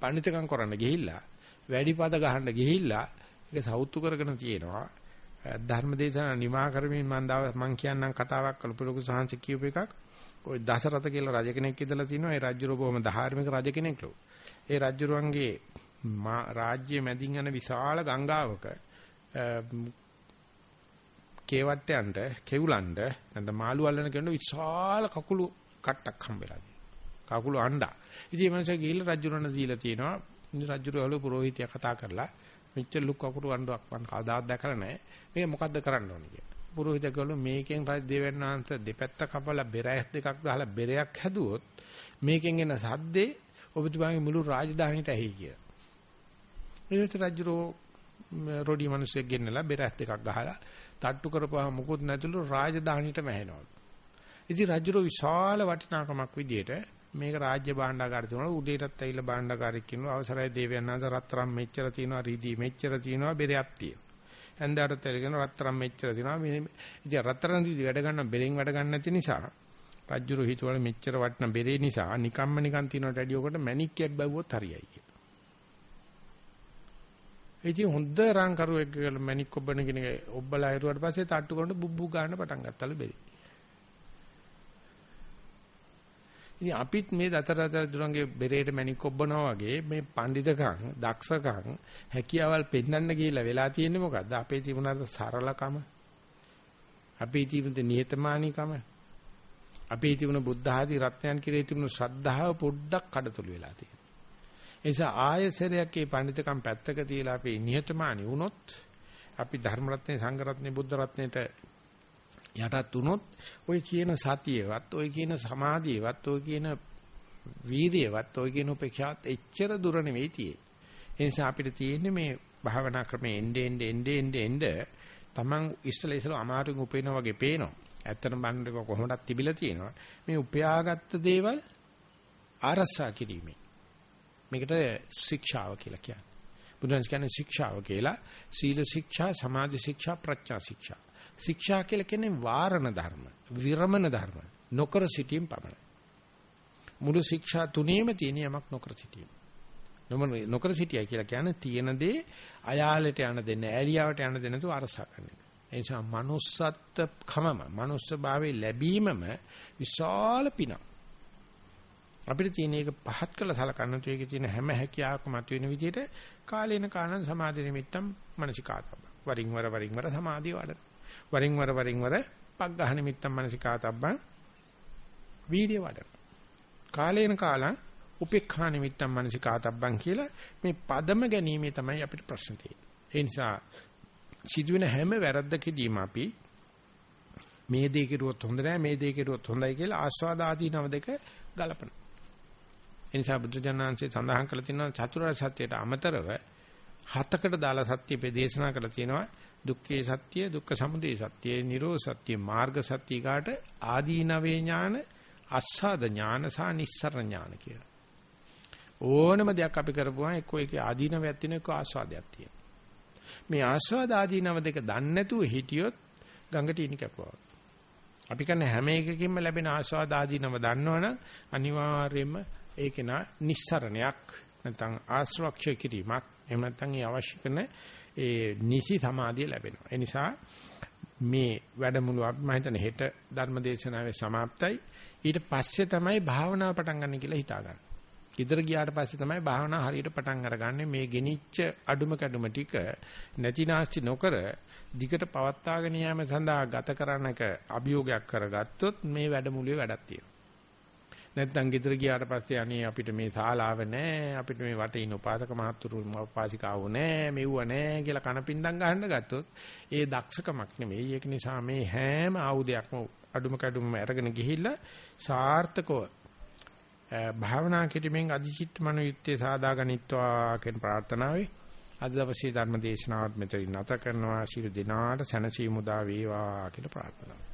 පඬිතකම් කරන්න ගිහිල්ලා වැඩි පද ගහන්න ගිහිල්ලා ඒක සෞතු කරගෙන තියෙනවා. ධර්මදේශන නිමා කරමින් මම දවස් මම කියන්නම් කතාවක් කළු ලොකු සාංශ කියූප එකක්. ওই දසරත කියලා රජ කෙනෙක් ඉඳලා තිනවා. ඒ රජුර බොහොම ධාර්මික රජ කෙනෙක්ලු. ඒ රජුරුවන්ගේ රාජ්‍ය මැදින් යන විශාල ගංගාවක කේවට්ටයන්ට කෙවුලන්ට නැත්නම් මාළු අල්ලන කෙනෙක් විශාල කකුළු කට්ටක් හම්බෙලා කකුල අඬා. ඉතින් මේ මනුස්සයා ගිහිල්ලා රජුරණ දීලා තියෙනවා. රජුරවල පූජිතයා කතා කරලා මෙච්චර ලුක් කකුරු අඬාවක් මං කවදාවත් දැකලා නැහැ. මේක මොකද්ද කරන්න ඕනේ කියලා. පූජිතයා කළු මේකෙන් රජ දෙවියන් වහන්සේ දෙපැත්ත කපලා බෙරැස් දෙකක් දාලා බෙරයක් හැදුවොත් මේකෙන් එන සද්දේ ඔබතුමාගේ මුළු රාජධානියට ඇහි කියලා. ඊට රජුරෝ රොඩි මිනිස්සෙක් ගෙන්නලා බෙරැස් දෙකක් ගහලා තට්ටු කරපුවා මොකොත් නැතුළු රාජධානියටම ඇහෙනවලු. ඉතින් රජුරෝ විශාල වටිනාකමක් විදියට මේක රාජ්‍ය භාණ්ඩාගාරය තියෙනවා. උදේටත් ඇවිල්ලා භාණ්ඩාගාරෙක් කියනවා අවසරයි දේවයන් වහන්සේ. රත්තරන් මෙච්චර තියෙනවා. රීදී මෙච්චර තියෙනවා. බෙරයක් තියෙනවා. හන්දාට තෙලගෙන රත්තරන් මෙච්චර තියෙනවා. මේ ඉතින් රත්තරන් රීදී වැඩ ගන්න බෙරෙන් වැඩ ගන්න නැති නිසා රජුරෝ හිතවල මෙච්චර වටින බෙරේ නිසා නිකම්ම නිකන් තියනට වැඩි ඔකට මැණික්කයක් බැවුවොත් හරියයි. ඉතින් හොඳ රන් කරුවෙක් කියලා මැණික් ඔබන කෙනෙක් ඔබලා හිරුවාට පස්සේ තට්ටු කරනකොට බුබ්බු ගන්න පටන් ගත්තලු බෙරි. ඉතින් අපිත් මේ දතරතර දුරංගේ බෙරේට මැණික් ඔබනවා වගේ මේ පඬිතකම් දක්ෂකම් හැකියාවල් පෙන්වන්න ගිහිල්ලා වෙලා තියෙන්නේ මොකද්ද? අපේ තිබුණාද සරලකම? අපේ තිබුණ නිහතමානීකම? අපේ තිබුණ බුද්ධ ආදී රත්නයන් කෙරේ තිබුණ ශ්‍රද්ධාව පොඩ්ඩක් කඩතුළු වෙලා තියෙනවා. ඒ නිසා ආයසරයක් මේ පඬිතකම් පැත්තක තියලා අපි නිහතමානී වුණොත් අපි ධර්ම රත්නේ සංඝ රත්නේ බුද්ධ රත්නේට යටත් වුණොත් ඔය කියන සතියවත් ඔය කියන සමාධියවත් ඔය කියන වීරියවත් ඔය කියන උපේක්ෂාත් එච්චර දුර නෙවෙයි තියෙන්නේ. ඒ නිසා අපිට තියෙන්නේ මේ භාවනා ක්‍රමේ එnde ende ende ende ende තමන් ඉස්සලා ඉස්සලා අමාරුවෙන් උපේනා වගේ පේනවා. ඇත්තටම බණ්ඩක කොහොමදක් තිබිලා තියෙනවා. මේ උපයාගත්ත දේවල් ආරසා කිරීමේ මේකට ශික්ෂාව කියලා කියන්නේ. බුදුන් කියන්නේ ශික්ෂාව කියලා සීල ශික්ෂා, සමාධි ශික්ෂා, ප්‍රඥා ශික්ෂා. ශික්ෂා කියලා කියන්නේ වාරණ ධර්ම, විරමණ ධර්ම, නොකර සිටීම පමණයි. මුළු ශික්ෂා තුනේම තියෙන යමක් නොකර සිටීම. නොකර සිටියයි කියලා කියන්නේ තියෙන දේ අයාලට යන දෙන්න, ඈලියාවට යන දෙන්න තු අරසා ගන්න එක. ඒ නිසා manussත් කමම, manuss භාවයේ ලැබීමම විශාල පිනක්. අපිට තියෙන එක පහත් කළ සලකන්න තු ඒකේ තියෙන හැම හැකියාවකම මතුවෙන විදිහට කාලේන කාණන් සමාධි නිමිත්තම් මනසිකාතබ්බ. වරින් වර වරින් වර සමාධිය වඩන. වරින් වර වරින් වර පග්ගහ නිමිත්තම් මනසිකාතබ්බං වීර්ය වඩන. කාලේන කාලං උපේක්ඛා නිමිත්තම් මනසිකාතබ්බං කියලා මේ පදම ගැනීමේ තමයි අපිට ප්‍රශ්න තියෙන්නේ. ඒ නිසා සිදුවෙන හැම වැරද්දකදීම අපි මේ දේ කෙරුවොත් හොඳ නෑ මේ දේ කෙරුවොත් හොඳයි කියලා ආස්වාද ආදී නව දෙක ගලපන. ඒ නිසා බුදුජානනාංශයේ සඳහන් කරලා තියෙනවා චතුරාර්ය සත්‍යයට අමතරව හතකට දාලා සත්‍ය ප්‍රදේශනා කරලා තියෙනවා දුක්ඛේ සත්‍ය දුක්ඛ සමුදය සත්‍ය නිරෝධ සත්‍ය මාර්ග සත්‍ය කාට ආදීනවේ ඥාන අස්සාද ඥාන සහ නිස්සරණ ඥාන කියලා. ඕනම දෙයක් අපි කරපුවා එක්ක ඒකේ ආදීනවයක් තියෙන එක්ක ආස්වාදයක් තියෙන. මේ ආස්වාද ආදීනව දෙක දන්නේ නැතුව හිටියොත් ගඟට ඉනි කැපුවා. අපි කරන හැම එකකින්ම ලැබෙන ආස්වාද ආදීනව දන්නවනම් අනිවාර්යයෙන්ම ඒකේ නා නිස්සරණයක් නැත්නම් ආශ්‍රක්ෂය කිරීමක් එහෙම නැත්නම් ඒ අවශ්‍ය කරන ඒ නිසි සමාධිය ලැබෙනවා. ඒ නිසා මේ වැඩමුළු අපි මම හිතන්නේ හෙට ධර්මදේශනාවේ સમાප්තයි. ඊට පස්සේ තමයි භාවනාව පටන් ගන්න කියලා හිතා ගන්න. ගෙදර ගියාට පස්සේ තමයි භාවනාව හරියට පටන් අරගන්නේ මේ ගෙනිච්ච අඩුම කැඩුම ටික නැතිනාස්ති නොකර දිගට පවත්වාගෙන යාම සඳහා ගත කරනක අභියෝගයක් කරගත්තොත් මේ වැඩමුළුවේ වැඩක් තියෙනවා. නැත්නම් ගෙදර ගියාට පස්සේ අනේ අපිට මේ ශාලාව නැහැ අපිට මේ වටේ ඉන්න උපාසක මහත්තුරු උපාසිකාවෝ නැහැ මෙව්ව නැහැ කියලා කනපින්දම් ගහන්න ගත්තොත් ඒ දක්ෂකමක් නෙමෙයි. ඒක නිසා මේ හැම ආයුධයක්ම අඩුම කැඩුම අරගෙන ගිහිල්ලා සාර්ථකව භාවනා කිරීමෙන් අධිචිත්ත මනෝයුත්තේ සාදාගනිත්වා කියන ප්‍රාර්ථනාවයි අද දවසේ ධර්ම දේශනාවත් මෙතන නැත කරනවා. ශිරු දිනාට සැනසීම උදා වේවා කියලා ප්‍රාර්ථනා